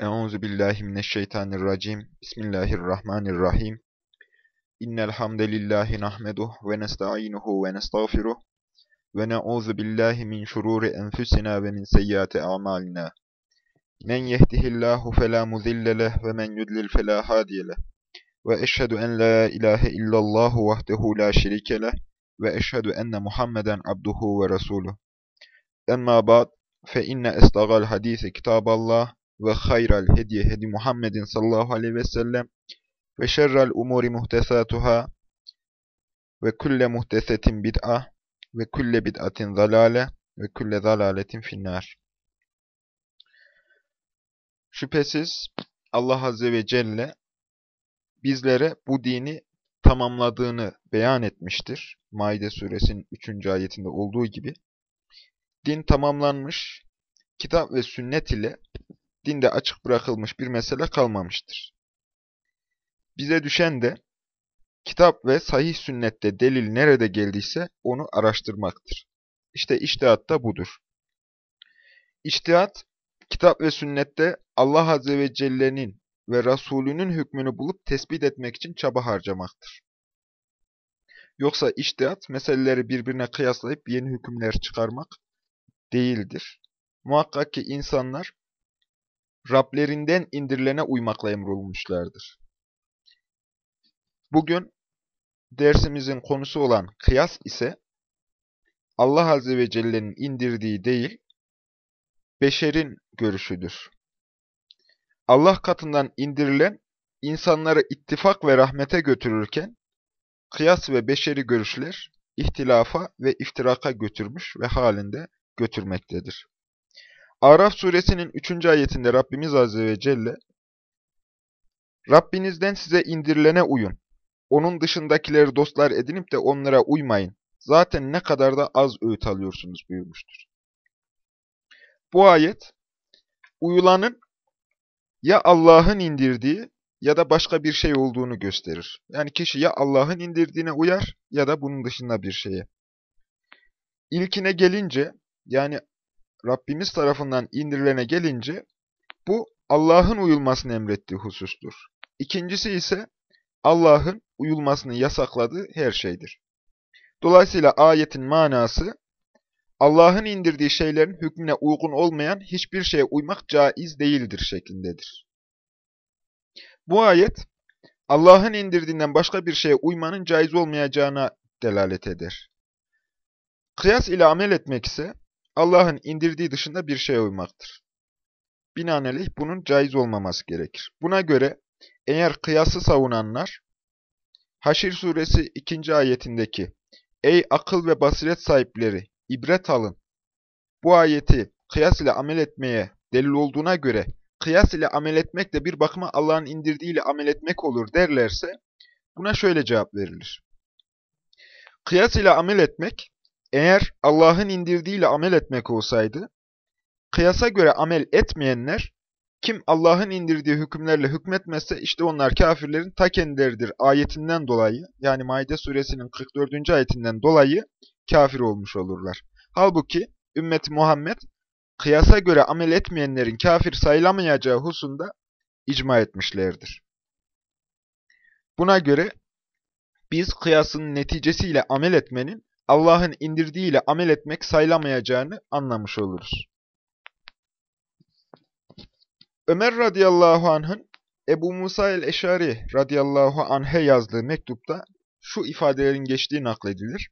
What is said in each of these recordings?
Euzu billahi mineşşeytanirracim. Bismillahirrahmanirrahim. İnnel hamdelellahi nahmeduhu ve nestainuhu ve nestağfiruh ve na'uzu billahi min şururi enfusina ve min seyyiati a'malina. Men yehdihillahu fela mudille ve men yudlil fela hadiye. Ve eşhedü en la ilahe illallah vahdehu la şerike ve eşhedü enne Muhammeden abduhu ve resuluh. Emma ba'd fe inne estagal hadisi kitaballah ve hayral hediye hedi Muhammedin sallallahu aleyhi ve sellem ve şerrel umuri muhtesatuhâ ve külle muhtesetin bid'a ve külle bid'atin zalale ve külle zalaletin finnâr. Şüphesiz Allah Azze ve Celle bizlere bu dini tamamladığını beyan etmiştir. Maide suresinin 3. ayetinde olduğu gibi. Din tamamlanmış, kitap ve sünnet ile dinde açık bırakılmış bir mesele kalmamıştır. Bize düşen de kitap ve sahih sünnette delil nerede geldiyse onu araştırmaktır. İşte içtihat da budur. İçtihat, kitap ve sünnette Allah Azze ve Celle'nin ve Resulünün hükmünü bulup tespit etmek için çaba harcamaktır. Yoksa içtihat, meseleleri birbirine kıyaslayıp yeni hükümler çıkarmak değildir. Muhakkak ki insanlar Rablerinden indirilene uymakla emrolunmuşlardır. Bugün dersimizin konusu olan kıyas ise Allah Azze ve Celle'nin indirdiği değil, beşerin görüşüdür. Allah katından indirilen insanları ittifak ve rahmete götürürken, kıyas ve beşeri görüşler ihtilafa ve iftiraka götürmüş ve halinde götürmektedir. Araf suresinin 3. ayetinde Rabbimiz Azze ve Celle, Rabbinizden size indirilene uyun. Onun dışındakileri dostlar edinip de onlara uymayın. Zaten ne kadar da az öğüt alıyorsunuz buyurmuştur. Bu ayet, uyulanın ya Allah'ın indirdiği ya da başka bir şey olduğunu gösterir. Yani kişi ya Allah'ın indirdiğine uyar ya da bunun dışında bir şeye. İlkine gelince, yani Rabbimiz tarafından indirilene gelince bu Allah'ın uyulmasını emrettiği husustur. İkincisi ise Allah'ın uyulmasını yasakladığı her şeydir. Dolayısıyla ayetin manası Allah'ın indirdiği şeylerin hükmüne uygun olmayan hiçbir şeye uymak caiz değildir şeklindedir. Bu ayet Allah'ın indirdiğinden başka bir şeye uymanın caiz olmayacağına delalet eder. Kıyas ile amel etmek ise Allah'ın indirdiği dışında bir şeye uymaktır. Binaenaleyh bunun caiz olmaması gerekir. Buna göre eğer kıyası savunanlar, Haşir suresi 2. ayetindeki Ey akıl ve basiret sahipleri, ibret alın. Bu ayeti kıyas ile amel etmeye delil olduğuna göre, kıyas ile amel etmek de bir bakıma Allah'ın indirdiğiyle amel etmek olur derlerse, buna şöyle cevap verilir. Kıyas ile amel etmek, eğer Allah'ın indirdiğiyle amel etmek olsaydı, kıyasa göre amel etmeyenler, kim Allah'ın indirdiği hükümlerle hükmetmezse işte onlar kafirlerin ta kendileridir ayetinden dolayı, yani Maide suresinin 44. ayetinden dolayı kafir olmuş olurlar. Halbuki ümmeti Muhammed, kıyasa göre amel etmeyenlerin kafir sayılamayacağı husunda icma etmişlerdir. Buna göre biz kıyasın neticesiyle amel etmenin Allah'ın indirdiğiyle amel etmek sayılamayacağını anlamış oluruz. Ömer radıyallahu anh'ın Ebu Musa el-Eşari radıyallahu anh'e yazdığı mektupta şu ifadelerin geçtiği nakledilir.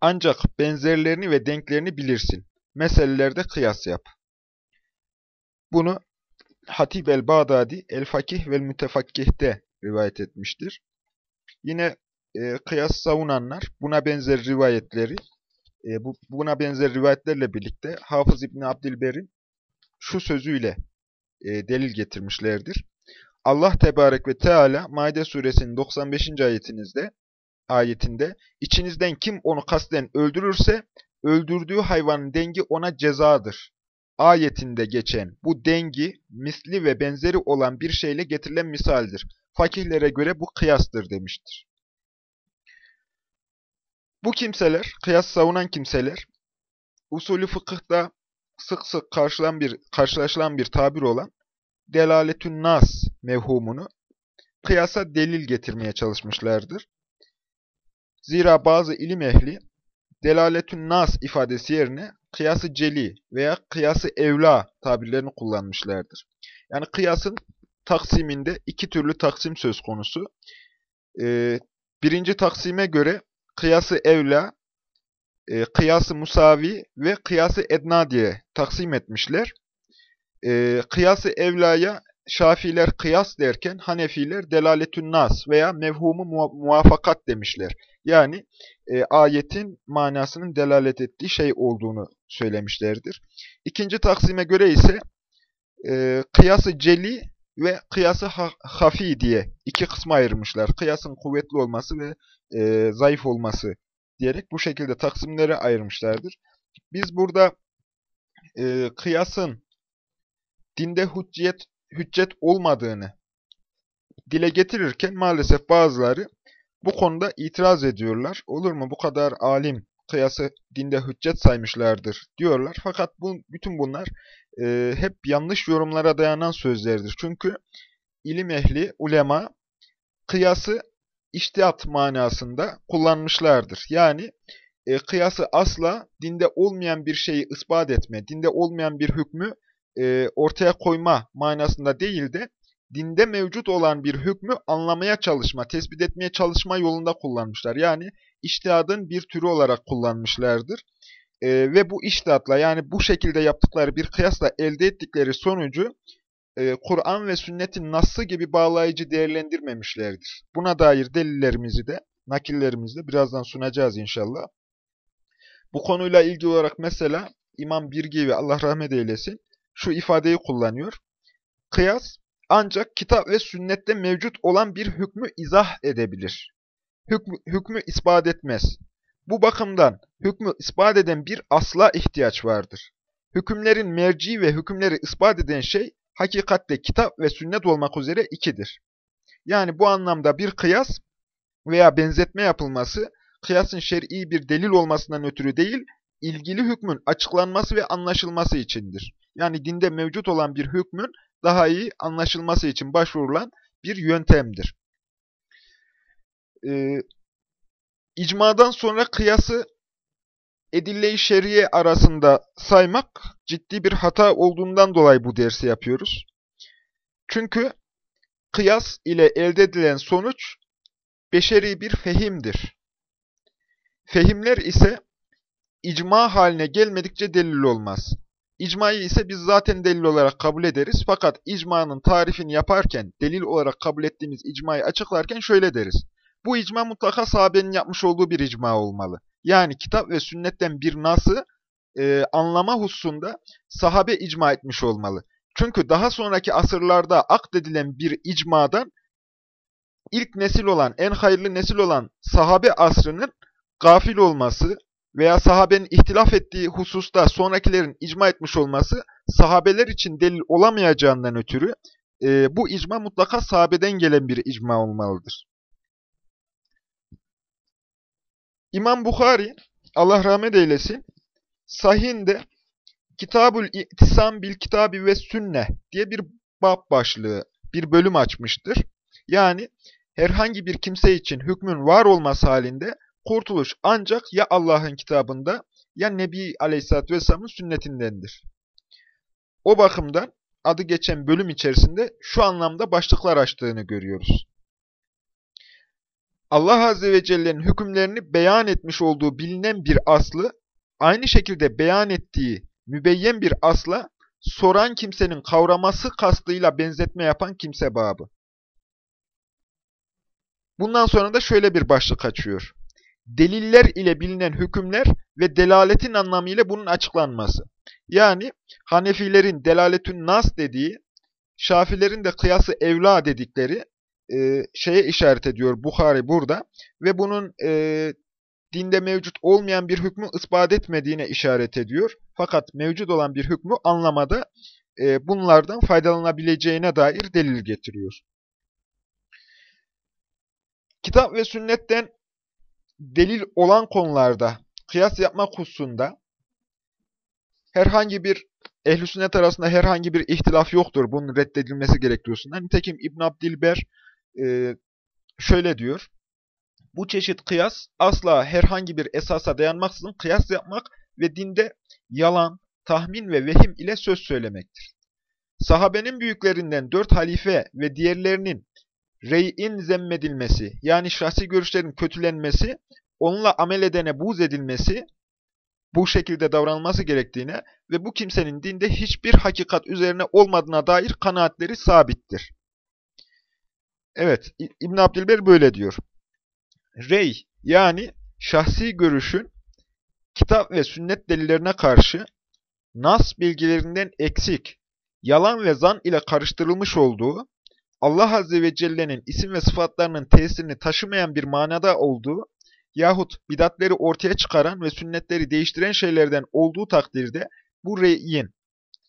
Ancak benzerlerini ve denklerini bilirsin. Meselelerde kıyas yap. Bunu Hatib el-Bağdadi El-Fakih vel Mütefakkih'te rivayet etmiştir. Yine e, kıyas savunanlar buna benzer rivayetleri, e, bu, buna benzer rivayetlerle birlikte Hafız İbni Abdilber'in şu sözüyle e, delil getirmişlerdir. Allah Tebarek ve Teala Maide suresinin 95. ayetinizde ayetinde içinizden kim onu kasten öldürürse öldürdüğü hayvanın dengi ona cezadır. Ayetinde geçen bu dengi misli ve benzeri olan bir şeyle getirilen misaldir. Fakihlere göre bu kıyastır demiştir. Bu kimseler, kıyas savunan kimseler, usulü fıkıhta sık sık karşılan bir, karşılaşılan bir tabir olan delaletün nas mevhumunu kıyasa delil getirmeye çalışmışlardır. Zira bazı ilim ehli delaletün nas ifadesi yerine kıyası celi veya kıyası evla tabirlerini kullanmışlardır. Yani kıyasın taksiminde iki türlü taksim söz konusu. Ee, birinci taksime göre kıyası evla, e, kıyası musavi ve kıyası edna diye taksim etmişler. E, kıyası evlaya Şafiler kıyas derken Hanefiler delaletün nas veya mevhumu muvafakat demişler. Yani e, ayetin manasının delalet ettiği şey olduğunu söylemişlerdir. İkinci taksime göre ise e, kıyası celi ve kıyası ha hafi diye iki kısma ayırmışlar. Kıyasın kuvvetli olması ve e, zayıf olması diyerek bu şekilde taksimlere ayırmışlardır. Biz burada e, kıyasın dinde hüccet, hüccet olmadığını dile getirirken maalesef bazıları bu konuda itiraz ediyorlar. Olur mu bu kadar alim kıyası dinde hüccet saymışlardır diyorlar. Fakat bu, bütün bunlar e, hep yanlış yorumlara dayanan sözlerdir. Çünkü ilim ehli, ulema kıyası iştihat manasında kullanmışlardır. Yani e, kıyası asla dinde olmayan bir şeyi ispat etme, dinde olmayan bir hükmü e, ortaya koyma manasında değil de dinde mevcut olan bir hükmü anlamaya çalışma, tespit etmeye çalışma yolunda kullanmışlar. Yani iştihadın bir türü olarak kullanmışlardır. E, ve bu iştihatla yani bu şekilde yaptıkları bir kıyasla elde ettikleri sonucu e, Kur'an ve sünnetin nasıl gibi bağlayıcı değerlendirmemişlerdir. Buna dair delillerimizi de, nakillerimizi de birazdan sunacağız inşallah. Bu konuyla ilgili olarak mesela İmam Birgi ve Allah rahmet eylesin şu ifadeyi kullanıyor. Kıyas ancak kitap ve sünnette mevcut olan bir hükmü izah edebilir. Hükmü, hükmü ispat etmez. Bu bakımdan hükmü ispat eden bir asla ihtiyaç vardır. Hükümlerin merci ve hükümleri ispat eden şey hakikatte kitap ve sünnet olmak üzere ikidir. Yani bu anlamda bir kıyas veya benzetme yapılması, kıyasın şer'i bir delil olmasından ötürü değil, ilgili hükmün açıklanması ve anlaşılması içindir. Yani dinde mevcut olan bir hükmün daha iyi anlaşılması için başvurulan bir yöntemdir. Ee, icmadan sonra kıyası edille-i şeriye arasında saymak ciddi bir hata olduğundan dolayı bu dersi yapıyoruz. Çünkü kıyas ile elde edilen sonuç beşeri bir fehimdir. Fehimler ise icma haline gelmedikçe delil olmaz. İcmayı ise biz zaten delil olarak kabul ederiz. Fakat icmanın tarifini yaparken, delil olarak kabul ettiğimiz icmayı açıklarken şöyle deriz. Bu icma mutlaka sahabenin yapmış olduğu bir icma olmalı. Yani kitap ve sünnetten bir nası e, anlama hususunda sahabe icma etmiş olmalı. Çünkü daha sonraki asırlarda akdedilen bir icmadan ilk nesil olan, en hayırlı nesil olan sahabe asrının gafil olması veya sahabenin ihtilaf ettiği hususta sonrakilerin icma etmiş olması sahabeler için delil olamayacağından ötürü e, bu icma mutlaka sahabeden gelen bir icma olmalıdır. İmam Bukhari, Allah rahmet eylesin, sahinde Kitabul İtisam bil Kitabi ve Sünne diye bir bab başlığı, bir bölüm açmıştır. Yani herhangi bir kimse için hükmün var olması halinde kurtuluş ancak ya Allah'ın kitabında ya Nebi Aleyhisselatü Vesselam'ın sünnetindendir. O bakımdan adı geçen bölüm içerisinde şu anlamda başlıklar açtığını görüyoruz. Allah Azze ve Celle'nin hükümlerini beyan etmiş olduğu bilinen bir aslı, aynı şekilde beyan ettiği mübeyyen bir asla, soran kimsenin kavraması kastıyla benzetme yapan kimse babı. Bundan sonra da şöyle bir başlık açıyor. Deliller ile bilinen hükümler ve delaletin anlamıyla bunun açıklanması. Yani Hanefilerin delaletün nas dediği, Şafilerin de kıyası evla dedikleri e, şeye işaret ediyor Bukhari burada ve bunun e, dinde mevcut olmayan bir hükmü ispat etmediğine işaret ediyor. Fakat mevcut olan bir hükmü anlamada e, bunlardan faydalanabileceğine dair delil getiriyor. Kitap ve sünnetten delil olan konularda kıyas yapmak hususunda herhangi bir ehl sünnet arasında herhangi bir ihtilaf yoktur bunun reddedilmesi gerekiyorsundan. Nitekim İbn Abdilber e, şöyle diyor. Bu çeşit kıyas asla herhangi bir esasa dayanmaksızın kıyas yapmak ve dinde yalan, tahmin ve vehim ile söz söylemektir. Sahabenin büyüklerinden dört halife ve diğerlerinin rey'in zemmedilmesi, yani şahsi görüşlerin kötülenmesi, onunla amel edene buz edilmesi, bu şekilde davranılması gerektiğine ve bu kimsenin dinde hiçbir hakikat üzerine olmadığına dair kanaatleri sabittir. Evet, İbn Abdülber böyle diyor. Rey, yani şahsi görüşün kitap ve sünnet delillerine karşı nas bilgilerinden eksik, yalan ve zan ile karıştırılmış olduğu, Allah Azze ve Celle'nin isim ve sıfatlarının tesirini taşımayan bir manada olduğu yahut bidatleri ortaya çıkaran ve sünnetleri değiştiren şeylerden olduğu takdirde bu reyin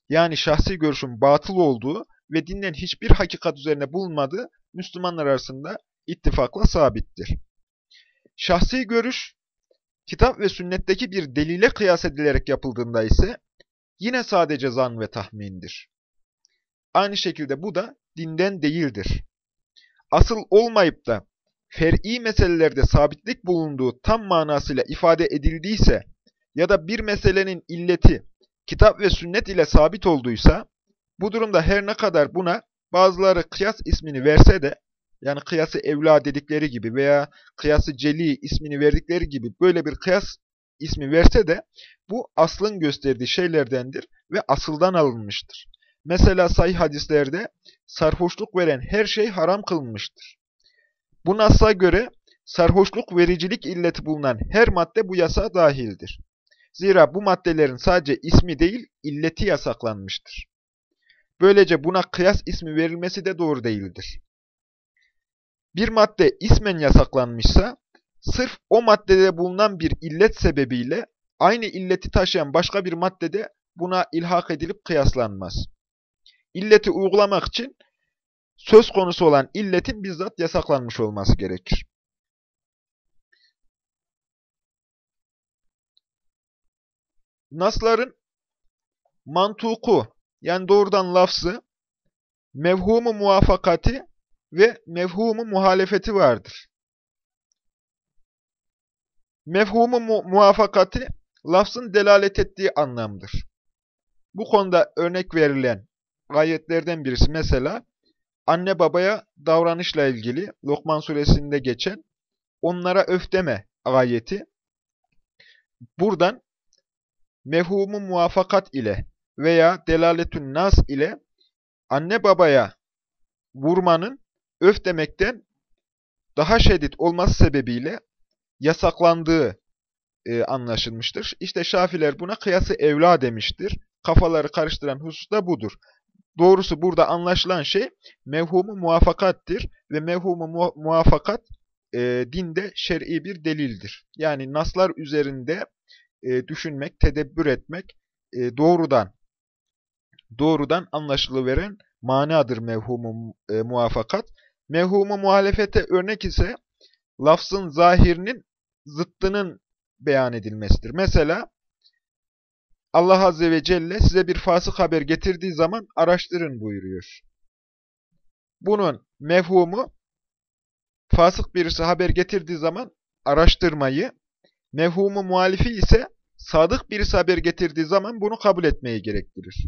yani şahsi görüşün batıl olduğu ve dinden hiçbir hakikat üzerine bulunmadığı Müslümanlar arasında ittifakla sabittir. Şahsi görüş, kitap ve sünnetteki bir delile kıyas edilerek yapıldığında ise yine sadece zan ve tahmindir. Aynı şekilde bu da dinden değildir. Asıl olmayıp da fer'i meselelerde sabitlik bulunduğu tam manasıyla ifade edildiyse ya da bir meselenin illeti kitap ve sünnet ile sabit olduysa, bu durumda her ne kadar buna bazıları kıyas ismini verse de, yani kıyası evla dedikleri gibi veya kıyası celi ismini verdikleri gibi böyle bir kıyas ismi verse de, bu aslın gösterdiği şeylerdendir ve asıldan alınmıştır. Mesela sahih hadislerde sarhoşluk veren her şey haram kılınmıştır. Bu nas'a göre sarhoşluk vericilik illeti bulunan her madde bu yasa dahildir. Zira bu maddelerin sadece ismi değil, illeti yasaklanmıştır. Böylece buna kıyas ismi verilmesi de doğru değildir. Bir madde ismen yasaklanmışsa, sırf o maddede bulunan bir illet sebebiyle aynı illeti taşıyan başka bir maddede buna ilhak edilip kıyaslanmaz. İlleti uygulamak için söz konusu olan illetin bizzat yasaklanmış olması gerekir. Nasların mantuku yani doğrudan lafzı, mevhumu muvafakati ve mevhumu muhalefeti vardır. Mevhumu mu muvafakati lafzın delalet ettiği anlamdır. Bu konuda örnek verilen ayetlerden birisi mesela anne babaya davranışla ilgili Lokman suresinde geçen onlara öf deme ayeti. Buradan mefhumu muvafakat ile veya delaletün nas ile anne babaya vurmanın öf demekten daha şiddet olması sebebiyle yasaklandığı e, anlaşılmıştır. İşte Şafiler buna kıyası evla demiştir. Kafaları karıştıran husus da budur. Doğrusu burada anlaşılan şey mevhumu muvafakattir ve mevhumu mu muvafakat e, dinde şer'i bir delildir. Yani naslar üzerinde e, düşünmek, tedebbür etmek e, doğrudan doğrudan anlaşılıveren manadır mevhumu e, muvafakat. Mevhumu muhalefete örnek ise lafzın zahirinin zıttının beyan edilmesidir. Mesela Allah Azze ve Celle size bir fasık haber getirdiği zaman araştırın buyuruyor. Bunun mefhumu fasık birisi haber getirdiği zaman araştırmayı, mefhumu muhalifi ise sadık birisi haber getirdiği zaman bunu kabul etmeyi gerektirir.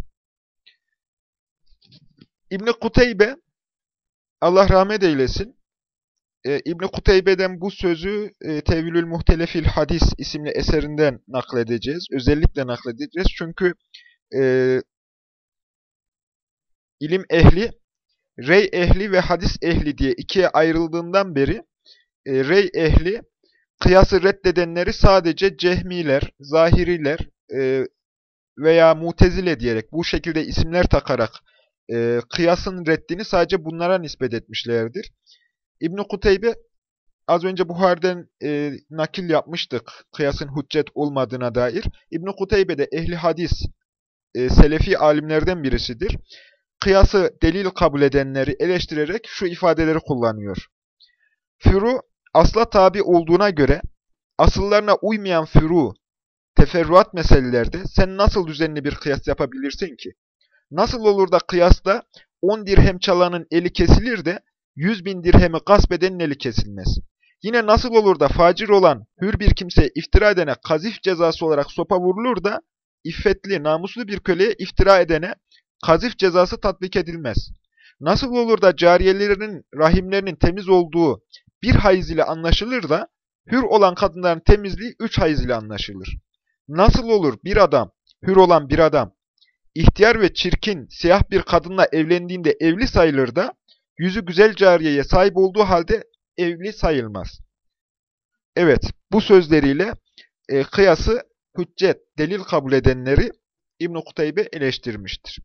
İbn-i Kuteybe, Allah rahmet eylesin, e, İbn-i Kuteybe'den bu sözü e, Tevhülül Muhtelefil Hadis isimli eserinden nakledeceğiz. Özellikle nakledeceğiz. Çünkü e, ilim ehli, rey ehli ve hadis ehli diye ikiye ayrıldığından beri e, rey ehli kıyası reddedenleri sadece cehmiler, zahiriler e, veya mutezile diyerek bu şekilde isimler takarak e, kıyasın reddini sadece bunlara nispet etmişlerdir. İbn-i Kuteybe az önce Buhar'den e, nakil yapmıştık kıyasın hüccet olmadığına dair. İbn-i Kuteybe de ehli hadis, e, selefi alimlerden birisidir. Kıyası delil kabul edenleri eleştirerek şu ifadeleri kullanıyor. Furu asla tabi olduğuna göre asıllarına uymayan furu teferruat meselelerde sen nasıl düzenli bir kıyas yapabilirsin ki? Nasıl olur da kıyasta 10 dirhem çalanın eli kesilir de 100 bin dirhemi gasp edenin eli kesilmez? Yine nasıl olur da facir olan hür bir kimseye iftira edene kazif cezası olarak sopa vurulur da iffetli, namuslu bir köleye iftira edene kazif cezası tatbik edilmez? Nasıl olur da cariyelerinin rahimlerinin temiz olduğu bir hayız ile anlaşılır da hür olan kadınların temizliği üç hayız ile anlaşılır? Nasıl olur bir adam, hür olan bir adam, ihtiyar ve çirkin, siyah bir kadınla evlendiğinde evli sayılır da yüzü güzel cariyeye sahip olduğu halde evli sayılmaz. Evet, bu sözleriyle e, kıyası hüccet, delil kabul edenleri İbn-i Kutaybe eleştirmiştir.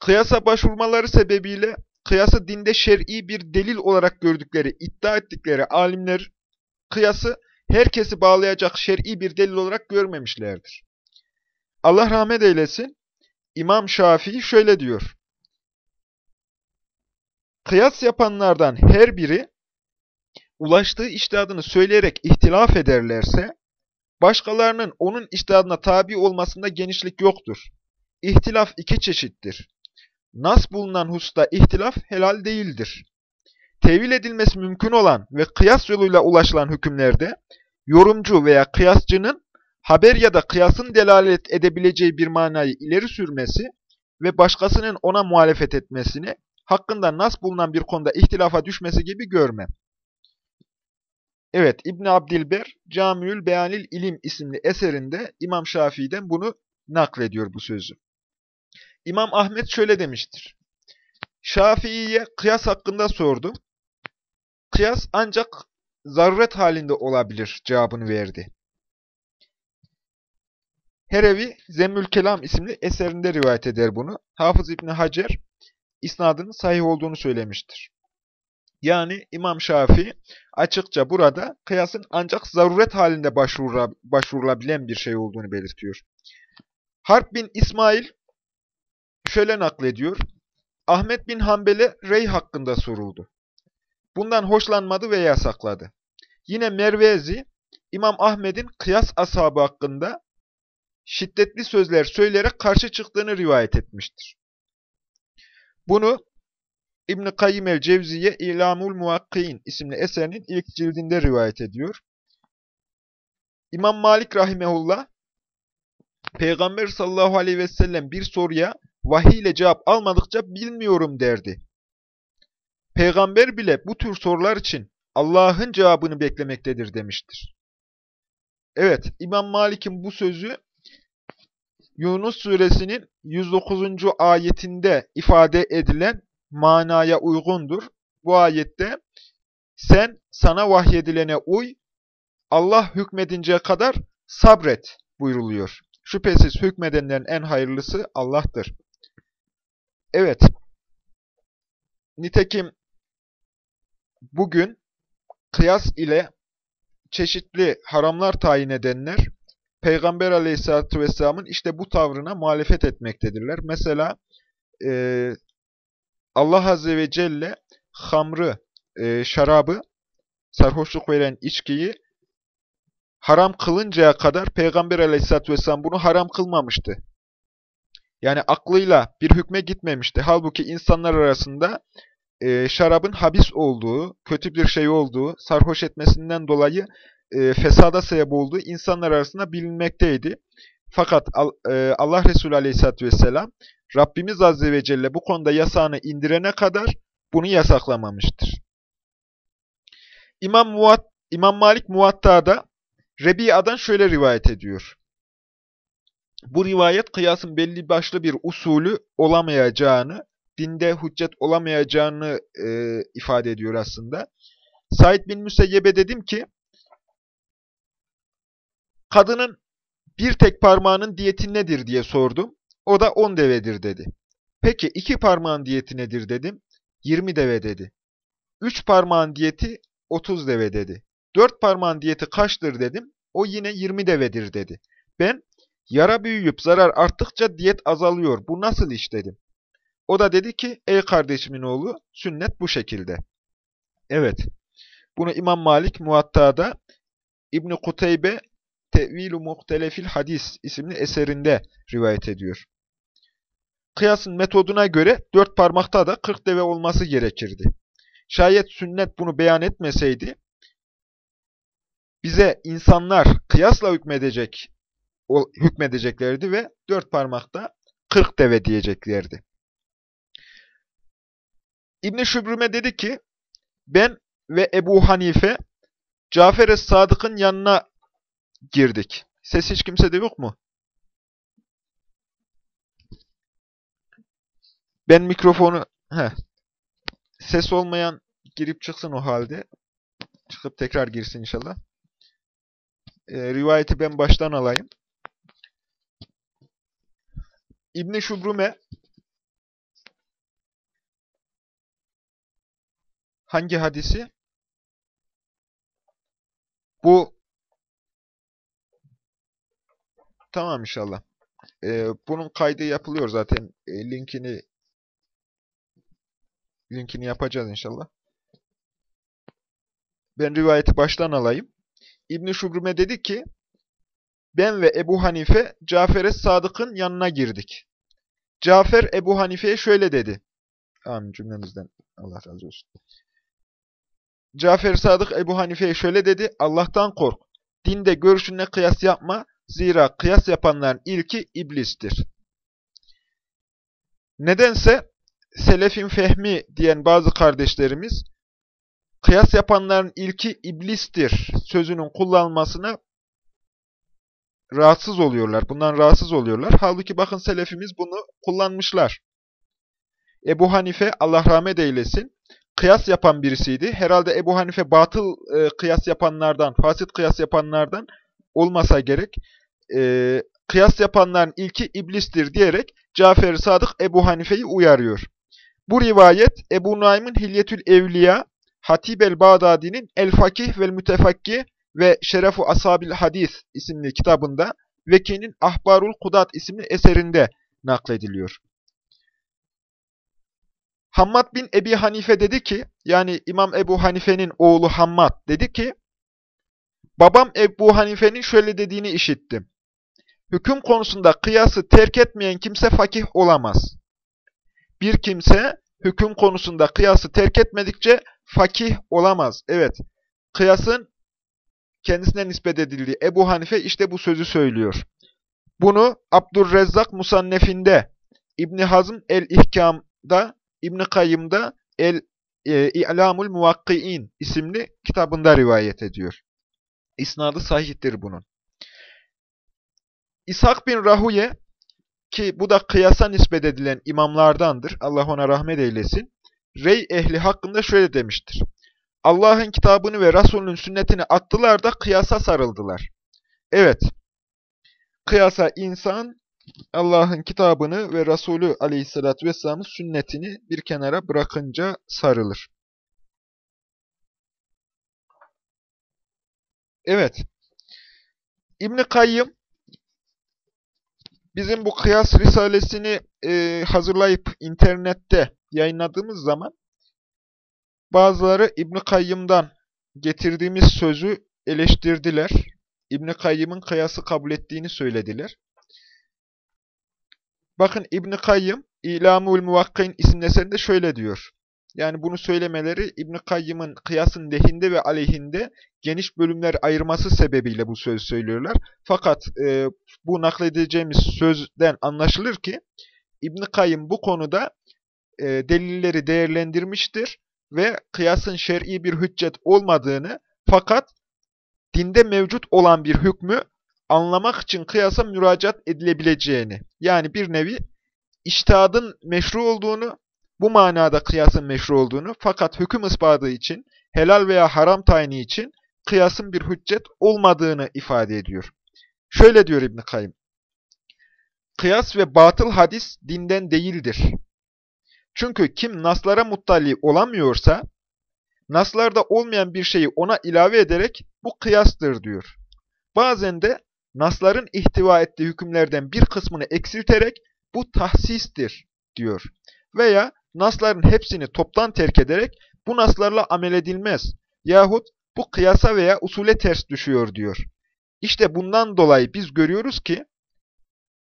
Kıyasa başvurmaları sebebiyle kıyası dinde şer'i bir delil olarak gördükleri, iddia ettikleri alimler kıyası herkesi bağlayacak şer'i bir delil olarak görmemişlerdir. Allah rahmet eylesin, İmam Şafii şöyle diyor. Kıyas yapanlardan her biri ulaştığı iştihadını söyleyerek ihtilaf ederlerse, başkalarının onun iştihadına tabi olmasında genişlik yoktur. İhtilaf iki çeşittir. Nas bulunan hususta ihtilaf helal değildir. Tevil edilmesi mümkün olan ve kıyas yoluyla ulaşılan hükümlerde, yorumcu veya kıyasçının haber ya da kıyasın delalet edebileceği bir manayı ileri sürmesi ve başkasının ona muhalefet etmesini hakkında nas bulunan bir konuda ihtilafa düşmesi gibi görmem. Evet, İbn Abdilber Camiül Beyanil İlim isimli eserinde İmam Şafii'den bunu naklediyor bu sözü. İmam Ahmet şöyle demiştir. Şafii'ye kıyas hakkında sordum. Kıyas ancak zaruret halinde olabilir cevabını verdi. Herevi Zemmül Kelam isimli eserinde rivayet eder bunu. Hafız İbni Hacer isnadının sahih olduğunu söylemiştir. Yani İmam Şafii açıkça burada kıyasın ancak zaruret halinde başvurula, başvurulabilen bir şey olduğunu belirtiyor. Harp bin İsmail şöyle naklediyor. Ahmet bin Hanbel'e rey hakkında soruldu. Bundan hoşlanmadı ve yasakladı. Yine Mervezi, İmam Ahmet'in kıyas ashabı hakkında şiddetli sözler söyleyerek karşı çıktığını rivayet etmiştir. Bunu İbn-i Kayyim el-Cevziye İlamul Muakkin isimli eserinin ilk cildinde rivayet ediyor. İmam Malik Rahimehullah, Peygamber sallallahu aleyhi ve sellem bir soruya vahiy ile cevap almadıkça bilmiyorum derdi. Peygamber bile bu tür sorular için Allah'ın cevabını beklemektedir demiştir. Evet, İmam Malik'in bu sözü Yunus suresinin 109. ayetinde ifade edilen manaya uygundur. Bu ayette sen sana vahyedilene uy, Allah hükmedinceye kadar sabret buyruluyor. Şüphesiz hükmedenlerin en hayırlısı Allah'tır. Evet, nitekim bugün kıyas ile çeşitli haramlar tayin edenler, Peygamber aleyhissalatü vesselamın işte bu tavrına muhalefet etmektedirler. Mesela e, Allah azze ve celle hamrı, e, şarabı, sarhoşluk veren içkiyi haram kılıncaya kadar Peygamber aleyhissalatü vesselam bunu haram kılmamıştı. Yani aklıyla bir hükme gitmemişti. Halbuki insanlar arasında e, şarabın habis olduğu, kötü bir şey olduğu, sarhoş etmesinden dolayı e, fesada sebep olduğu insanlar arasında bilinmekteydi. Fakat e, Allah Resulü Aleyhisselatü Vesselam Rabbimiz Azze ve Celle bu konuda yasağını indirene kadar bunu yasaklamamıştır. İmam, Muat, İmam Malik Muatta'da Rebi'a'dan şöyle rivayet ediyor. Bu rivayet kıyasın belli başlı bir usulü olamayacağını, dinde hüccet olamayacağını e, ifade ediyor aslında. Said bin Müseyyeb'e dedim ki, kadının bir tek parmağının diyeti nedir diye sordum. O da 10 devedir dedi. Peki iki parmağın diyeti nedir dedim. 20 deve dedi. Üç parmağın diyeti 30 deve dedi. Dört parmağın diyeti kaçtır dedim. O yine 20 devedir dedi. Ben yara büyüyüp zarar arttıkça diyet azalıyor. Bu nasıl iş dedim. O da dedi ki ey kardeşimin oğlu sünnet bu şekilde. Evet. Bunu İmam Malik Muatta'da İbn Kuteybe Tevilu Muhtelefil Hadis isimli eserinde rivayet ediyor. Kıyasın metoduna göre dört parmakta da kırk deve olması gerekirdi. Şayet sünnet bunu beyan etmeseydi, bize insanlar kıyasla hükmedecek hükmedeceklerdi ve dört parmakta kırk deve diyeceklerdi. İbn-i Şübrüme dedi ki, ben ve Ebu Hanife Cafer-i Sadık'ın yanına girdik. Ses hiç kimsede yok mu? Ben mikrofonu... Heh. Ses olmayan girip çıksın o halde. Çıkıp tekrar girsin inşallah. Ee, rivayeti ben baştan alayım. İbn-i Şubrume hangi hadisi? Bu tamam inşallah. Ee, bunun kaydı yapılıyor zaten. E, linkini linkini yapacağız inşallah. Ben rivayeti baştan alayım. İbn-i dedi ki, ben ve Ebu Hanife Cafer-i Sadık'ın yanına girdik. Cafer Ebu Hanife'ye şöyle dedi. Amin cümlemizden Allah razı olsun. Cafer Sadık Ebu Hanife'ye şöyle dedi. Allah'tan kork. Dinde görüşünle kıyas yapma. Zira kıyas yapanların ilki iblistir. Nedense selefin fehmi diyen bazı kardeşlerimiz kıyas yapanların ilki iblistir sözünün kullanılmasına rahatsız oluyorlar. Bundan rahatsız oluyorlar. Halbuki bakın selefimiz bunu kullanmışlar. Ebu Hanife Allah rahmet eylesin kıyas yapan birisiydi. Herhalde Ebu Hanife batıl e, kıyas yapanlardan, fasit kıyas yapanlardan olmasa gerek. E, kıyas yapanların ilki iblistir diyerek Cafer-i Sadık Ebu Hanife'yi uyarıyor. Bu rivayet Ebu Naim'in Hilyetül Evliya, Hatib el-Bağdadi'nin El-Fakih vel Mütefakkih ve Şerefu Asabil Hadis isimli kitabında Veki'nin Ahbarul Kudat isimli eserinde naklediliyor. Hammad bin Ebi Hanife dedi ki, yani İmam Ebu Hanife'nin oğlu Hammad dedi ki, babam Ebu Hanife'nin şöyle dediğini işittim. Hüküm konusunda kıyası terk etmeyen kimse fakih olamaz. Bir kimse hüküm konusunda kıyası terk etmedikçe fakih olamaz. Evet, kıyasın kendisine nispet edildiği Ebu Hanife işte bu sözü söylüyor. Bunu Abdurrezzak Musannef'inde, İbni Hazm el-İhkam'da İbn-i Kayyım'da El e, İ'lamul Muvakki'in isimli kitabında rivayet ediyor. İsnadı sahihtir bunun. İshak bin Rahuye ki bu da kıyasa nispet edilen imamlardandır. Allah ona rahmet eylesin. Rey ehli hakkında şöyle demiştir. Allah'ın kitabını ve Resulünün sünnetini attılar da kıyasa sarıldılar. Evet, kıyasa insan Allah'ın kitabını ve Resulü aleyhissalatü vesselamın sünnetini bir kenara bırakınca sarılır. Evet. İbn-i Kayyım bizim bu kıyas risalesini e, hazırlayıp internette yayınladığımız zaman bazıları İbn-i Kayyım'dan getirdiğimiz sözü eleştirdiler. İbn-i Kayyım'ın kıyası kabul ettiğini söylediler. Bakın İbn-i Kayyım, İlamul Muvakkin isimli eserinde şöyle diyor. Yani bunu söylemeleri İbn-i Kayyım'ın kıyasın lehinde ve aleyhinde geniş bölümler ayırması sebebiyle bu sözü söylüyorlar. Fakat e, bu nakledeceğimiz sözden anlaşılır ki İbn-i Kayyım bu konuda e, delilleri değerlendirmiştir ve kıyasın şer'i bir hüccet olmadığını fakat dinde mevcut olan bir hükmü anlamak için kıyasa müracaat edilebileceğini, yani bir nevi iştihadın meşru olduğunu, bu manada kıyasın meşru olduğunu fakat hüküm ispatı için, helal veya haram tayini için kıyasın bir hüccet olmadığını ifade ediyor. Şöyle diyor İbn-i Kayyım. Kıyas ve batıl hadis dinden değildir. Çünkü kim naslara muttali olamıyorsa, naslarda olmayan bir şeyi ona ilave ederek bu kıyastır diyor. Bazen de nasların ihtiva ettiği hükümlerden bir kısmını eksilterek bu tahsistir diyor. Veya nasların hepsini toptan terk ederek bu naslarla amel edilmez yahut bu kıyasa veya usule ters düşüyor diyor. İşte bundan dolayı biz görüyoruz ki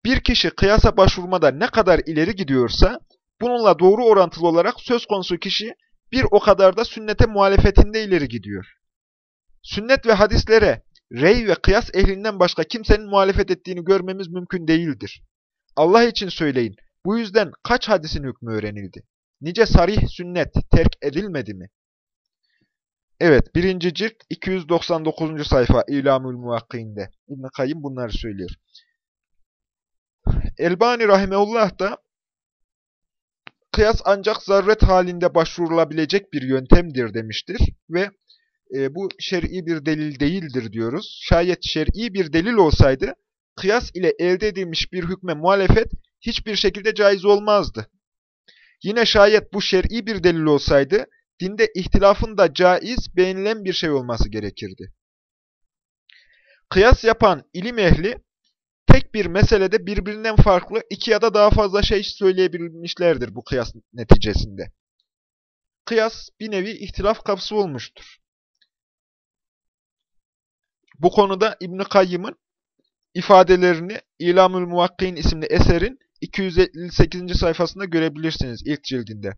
bir kişi kıyasa başvurmada ne kadar ileri gidiyorsa bununla doğru orantılı olarak söz konusu kişi bir o kadar da sünnete muhalefetinde ileri gidiyor. Sünnet ve hadislere rey ve kıyas ehlinden başka kimsenin muhalefet ettiğini görmemiz mümkün değildir. Allah için söyleyin, bu yüzden kaç hadisin hükmü öğrenildi? Nice sarih sünnet terk edilmedi mi? Evet, birinci cilt 299. sayfa İlamül Muvakki'inde. İbn-i Kayyım bunları söylüyor. Elbani Rahimeullah da kıyas ancak zaruret halinde başvurulabilecek bir yöntemdir demiştir ve e, bu şer'i bir delil değildir diyoruz. Şayet şer'i bir delil olsaydı kıyas ile elde edilmiş bir hükme muhalefet hiçbir şekilde caiz olmazdı. Yine şayet bu şer'i bir delil olsaydı dinde ihtilafın da caiz, beğenilen bir şey olması gerekirdi. Kıyas yapan ilim ehli tek bir meselede birbirinden farklı iki ya da daha fazla şey söyleyebilmişlerdir bu kıyas neticesinde. Kıyas bir nevi ihtilaf kapısı olmuştur. Bu konuda İbn-i Kayyım'ın ifadelerini İlamül Muvakkin isimli eserin 258. sayfasında görebilirsiniz ilk cildinde.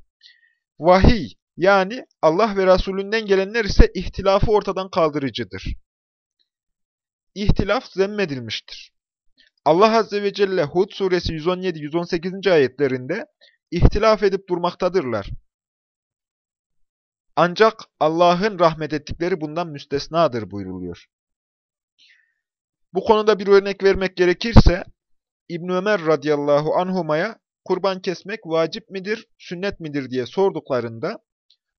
Vahiy yani Allah ve Resulünden gelenler ise ihtilafı ortadan kaldırıcıdır. İhtilaf zemmedilmiştir. Allah Azze ve Celle Hud suresi 117-118. ayetlerinde ihtilaf edip durmaktadırlar. Ancak Allah'ın rahmet ettikleri bundan müstesnadır buyruluyor. Bu konuda bir örnek vermek gerekirse, İbn Ömer radıyallahu anhuma'ya kurban kesmek vacip midir, sünnet midir diye sorduklarında,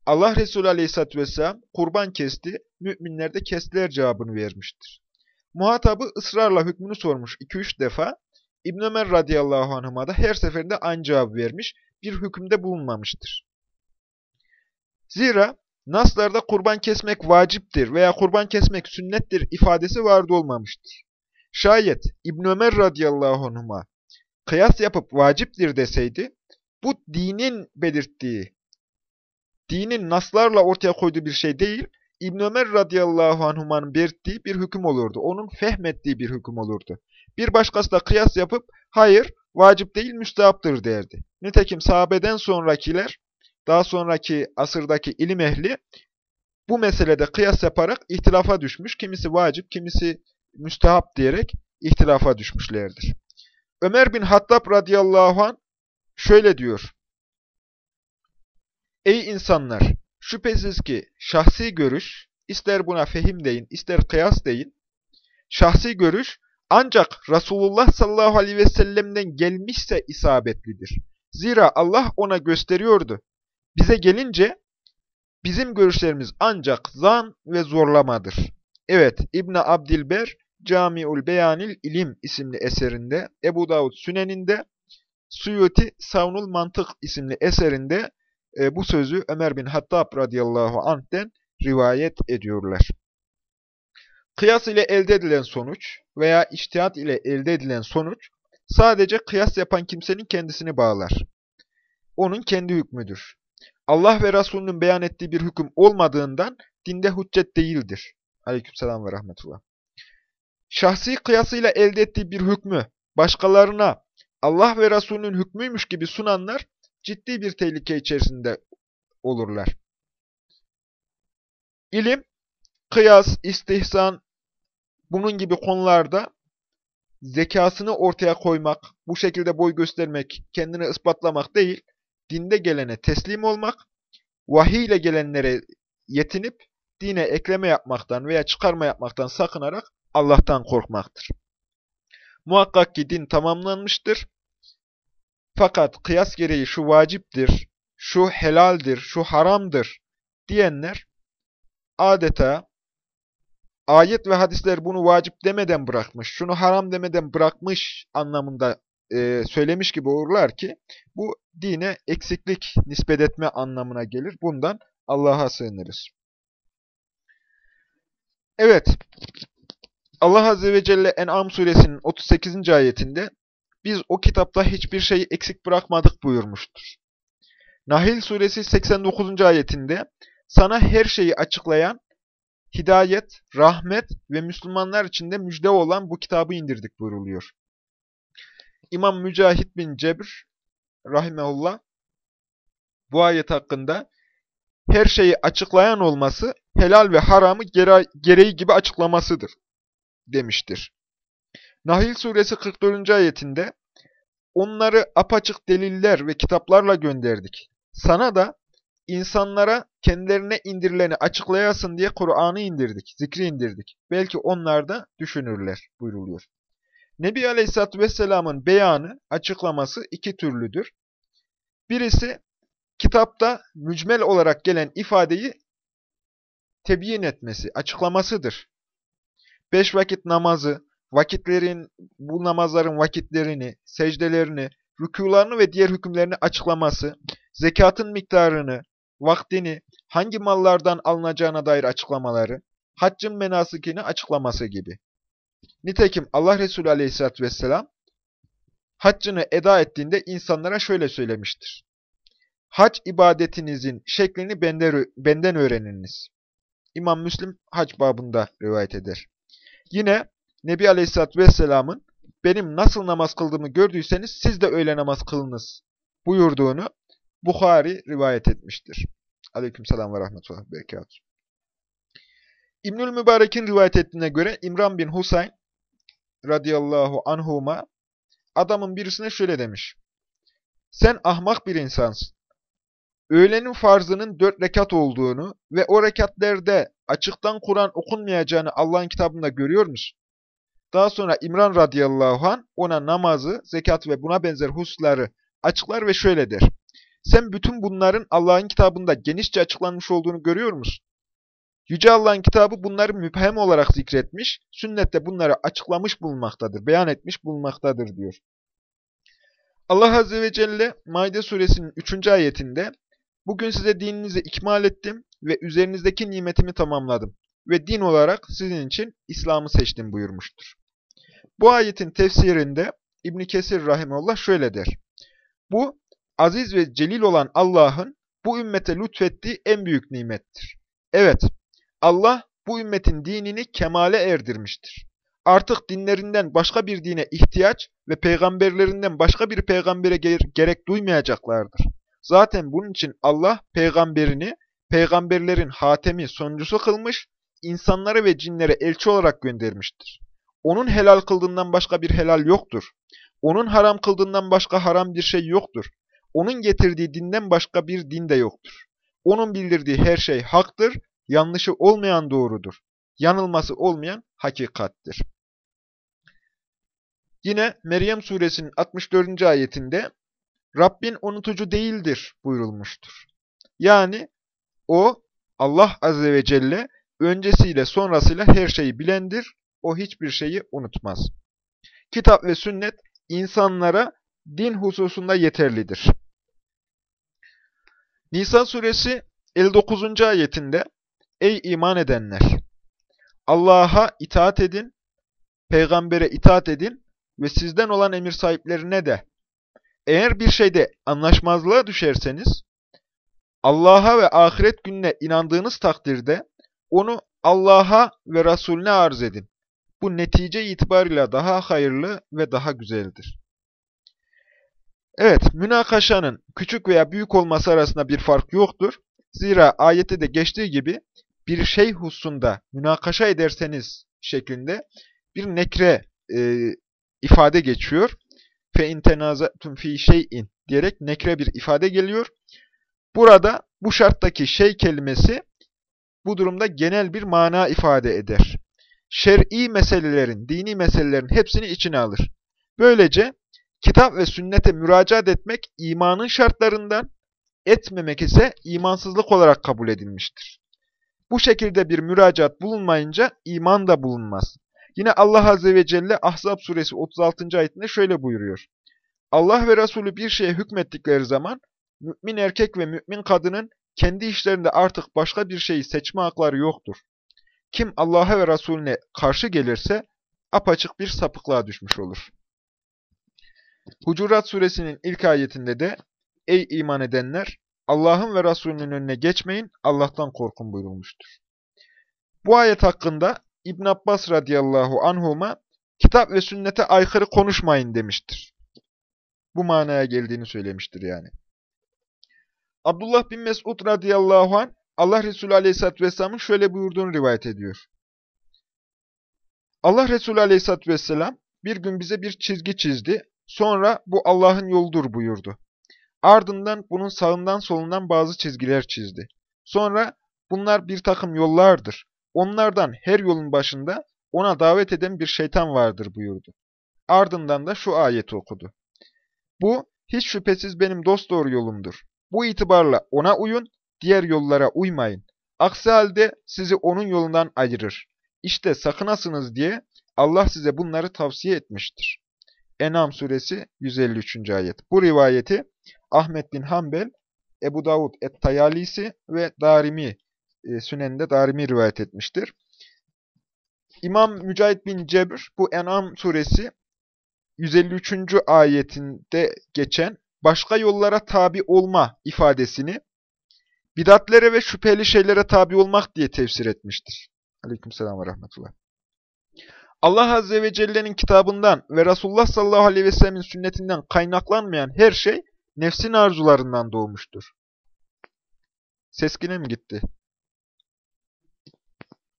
Allah Resulü aleyhissalatü vesselam kurban kesti, müminler de kestiler cevabını vermiştir. Muhatabı ısrarla hükmünü sormuş 2-3 defa, İbn Ömer radıyallahu anhuma da her seferinde aynı cevap vermiş, bir hükümde bulunmamıştır. Zira Naslarda kurban kesmek vaciptir veya kurban kesmek sünnettir ifadesi vardı olmamıştır. Şayet İbn Ömer radıyallahu anhuma kıyas yapıp vaciptir deseydi, bu dinin belirttiği, dinin naslarla ortaya koyduğu bir şey değil, İbn Ömer radıyallahu anhumanın belirttiği bir hüküm olurdu. Onun fehmettiği bir hüküm olurdu. Bir başkası da kıyas yapıp, hayır, vacip değil, müstehaptır derdi. Nitekim sahabeden sonrakiler, daha sonraki asırdaki ilim ehli, bu meselede kıyas yaparak ihtilafa düşmüş. Kimisi vacip, kimisi müstehap diyerek ihtilafa düşmüşlerdir. Ömer bin Hattab radıyallahu an şöyle diyor. Ey insanlar! Şüphesiz ki şahsi görüş, ister buna fehim deyin, ister kıyas deyin, şahsi görüş ancak Resulullah sallallahu aleyhi ve sellem'den gelmişse isabetlidir. Zira Allah ona gösteriyordu. Bize gelince bizim görüşlerimiz ancak zan ve zorlamadır. Evet İbn Abdilber Camiul Beyanil İlim isimli eserinde, Ebu Davud Sünen'inde, Suyuti Savnul Mantık isimli eserinde e, bu sözü Ömer bin Hattab radıyallahu anh'ten rivayet ediyorlar. Kıyas ile elde edilen sonuç veya iştihat ile elde edilen sonuç sadece kıyas yapan kimsenin kendisini bağlar. Onun kendi hükmüdür. Allah ve Resulünün beyan ettiği bir hüküm olmadığından dinde hüccet değildir. Aleykümselam ve rahmetullah. Şahsi kıyasıyla elde ettiği bir hükmü başkalarına Allah ve Resulünün hükmüymüş gibi sunanlar ciddi bir tehlike içerisinde olurlar. İlim, kıyas, istihsan, bunun gibi konularda zekasını ortaya koymak, bu şekilde boy göstermek, kendini ispatlamak değil, dinde gelene teslim olmak, vahiy ile gelenlere yetinip, dine ekleme yapmaktan veya çıkarma yapmaktan sakınarak Allah'tan korkmaktır. Muhakkak ki din tamamlanmıştır. Fakat kıyas gereği şu vaciptir, şu helaldir, şu haramdır diyenler adeta ayet ve hadisler bunu vacip demeden bırakmış, şunu haram demeden bırakmış anlamında e, söylemiş gibi olurlar ki bu dine eksiklik nispet etme anlamına gelir. Bundan Allah'a sığınırız. Evet, Allah Azze ve Celle En'am suresinin 38. ayetinde biz o kitapta hiçbir şeyi eksik bırakmadık buyurmuştur. Nahil suresi 89. ayetinde sana her şeyi açıklayan, hidayet, rahmet ve Müslümanlar için de müjde olan bu kitabı indirdik buyruluyor. İmam Mücahit bin Cebr, rahimeullah, bu ayet hakkında her şeyi açıklayan olması, helal ve haramı gereği gibi açıklamasıdır demiştir. Nahil suresi 44. ayetinde, onları apaçık deliller ve kitaplarla gönderdik. Sana da insanlara kendilerine indirileni açıklayasın diye Kur'an'ı indirdik, zikri indirdik. Belki onlar da düşünürler buyruluyor. Nebi Aleyhisselatü Vesselam'ın beyanı, açıklaması iki türlüdür. Birisi kitapta mücmel olarak gelen ifadeyi tebyin etmesi, açıklamasıdır. Beş vakit namazı, vakitlerin, bu namazların vakitlerini, secdelerini, rükularını ve diğer hükümlerini açıklaması, zekatın miktarını, vaktini, hangi mallardan alınacağına dair açıklamaları, haccın menasikini açıklaması gibi. Nitekim Allah Resulü Aleyhisselatü vesselam haccını eda ettiğinde insanlara şöyle söylemiştir. Hac ibadetinizin şeklini benden öğreniniz. İmam Müslim hac babında rivayet eder. Yine Nebi Aleyhisselatü Vesselam'ın benim nasıl namaz kıldığımı gördüyseniz siz de öyle namaz kılınız buyurduğunu Bukhari rivayet etmiştir. Aleykümselam ve rahmetullah berekatuhu. İbnül Mübarek'in rivayet ettiğine göre İmran bin Husayn radıyallahu anhuma adamın birisine şöyle demiş. Sen ahmak bir insansın. Öğlenin farzının dört rekat olduğunu ve o rekatlerde açıktan Kur'an okunmayacağını Allah'ın kitabında görüyor musun? Daha sonra İmran radıyallahu an ona namazı, zekat ve buna benzer hususları açıklar ve şöyle der. Sen bütün bunların Allah'ın kitabında genişçe açıklanmış olduğunu görüyor musun? Yüce Allah'ın kitabı bunları müphem olarak zikretmiş, sünnette bunları açıklamış bulunmaktadır, beyan etmiş bulunmaktadır diyor. Allah Azze ve Celle Maide suresinin 3. ayetinde Bugün size dininizi ikmal ettim ve üzerinizdeki nimetimi tamamladım ve din olarak sizin için İslam'ı seçtim buyurmuştur. Bu ayetin tefsirinde İbn Kesir rahimeullah şöyle der. Bu aziz ve celil olan Allah'ın bu ümmete lütfettiği en büyük nimettir. Evet, Allah bu ümmetin dinini kemale erdirmiştir. Artık dinlerinden başka bir dine ihtiyaç ve peygamberlerinden başka bir peygambere gerek duymayacaklardır. Zaten bunun için Allah peygamberini, peygamberlerin hatemi sonuncusu kılmış, insanlara ve cinlere elçi olarak göndermiştir. Onun helal kıldığından başka bir helal yoktur. Onun haram kıldığından başka haram bir şey yoktur. Onun getirdiği dinden başka bir din de yoktur. Onun bildirdiği her şey haktır, yanlışı olmayan doğrudur. Yanılması olmayan hakikattir. Yine Meryem suresinin 64. ayetinde Rabbin unutucu değildir buyurulmuştur. Yani o Allah Azze ve Celle öncesiyle sonrasıyla her şeyi bilendir, o hiçbir şeyi unutmaz. Kitap ve sünnet insanlara din hususunda yeterlidir. Nisa suresi 59. ayetinde Ey iman edenler! Allah'a itaat edin, peygambere itaat edin ve sizden olan emir sahiplerine de eğer bir şeyde anlaşmazlığa düşerseniz, Allah'a ve ahiret gününe inandığınız takdirde onu Allah'a ve Resulüne arz edin. Bu netice itibariyle daha hayırlı ve daha güzeldir. Evet, münakaşanın küçük veya büyük olması arasında bir fark yoktur. Zira ayette de geçtiği gibi bir şey hususunda münakaşa ederseniz şeklinde bir nekre e, ifade geçiyor fe in tenazatum fi şey'in diyerek nekre bir ifade geliyor. Burada bu şarttaki şey kelimesi bu durumda genel bir mana ifade eder. Şer'i meselelerin, dini meselelerin hepsini içine alır. Böylece kitap ve sünnete müracaat etmek imanın şartlarından, etmemek ise imansızlık olarak kabul edilmiştir. Bu şekilde bir müracaat bulunmayınca iman da bulunmaz. Yine Allah Azze ve Celle Ahzab suresi 36. ayetinde şöyle buyuruyor. Allah ve Resulü bir şeye hükmettikleri zaman mümin erkek ve mümin kadının kendi işlerinde artık başka bir şeyi seçme hakları yoktur. Kim Allah'a ve Resulüne karşı gelirse apaçık bir sapıklığa düşmüş olur. Hucurat suresinin ilk ayetinde de Ey iman edenler! Allah'ın ve Resulünün önüne geçmeyin, Allah'tan korkun buyurulmuştur. Bu ayet hakkında İbn Abbas radıyallahu anhuma kitap ve sünnete aykırı konuşmayın demiştir. Bu manaya geldiğini söylemiştir yani. Abdullah bin Mesud radıyallahu anh Allah Resulü aleyhisselatü vesselamın şöyle buyurduğunu rivayet ediyor. Allah Resulü aleyhisselatü vesselam bir gün bize bir çizgi çizdi. Sonra bu Allah'ın yoludur buyurdu. Ardından bunun sağından solundan bazı çizgiler çizdi. Sonra bunlar bir takım yollardır. Onlardan her yolun başında ona davet eden bir şeytan vardır buyurdu. Ardından da şu ayeti okudu. Bu hiç şüphesiz benim dosdoğru yolumdur. Bu itibarla ona uyun, diğer yollara uymayın. Aksi halde sizi onun yolundan ayırır. İşte sakınasınız diye Allah size bunları tavsiye etmiştir. Enam suresi 153. ayet. Bu rivayeti Ahmet bin Hanbel, Ebu Davud Et-Tayalisi ve Darimi e, Sünen'de Darimi rivayet etmiştir. İmam Mücahit bin Cebr bu En'am suresi 153. ayetinde geçen başka yollara tabi olma ifadesini bidatlere ve şüpheli şeylere tabi olmak diye tefsir etmiştir. Aleykümselam ve rahmetullah. Allah Azze ve Celle'nin kitabından ve Resulullah sallallahu aleyhi ve sellemin sünnetinden kaynaklanmayan her şey nefsin arzularından doğmuştur. Seskine mi gitti?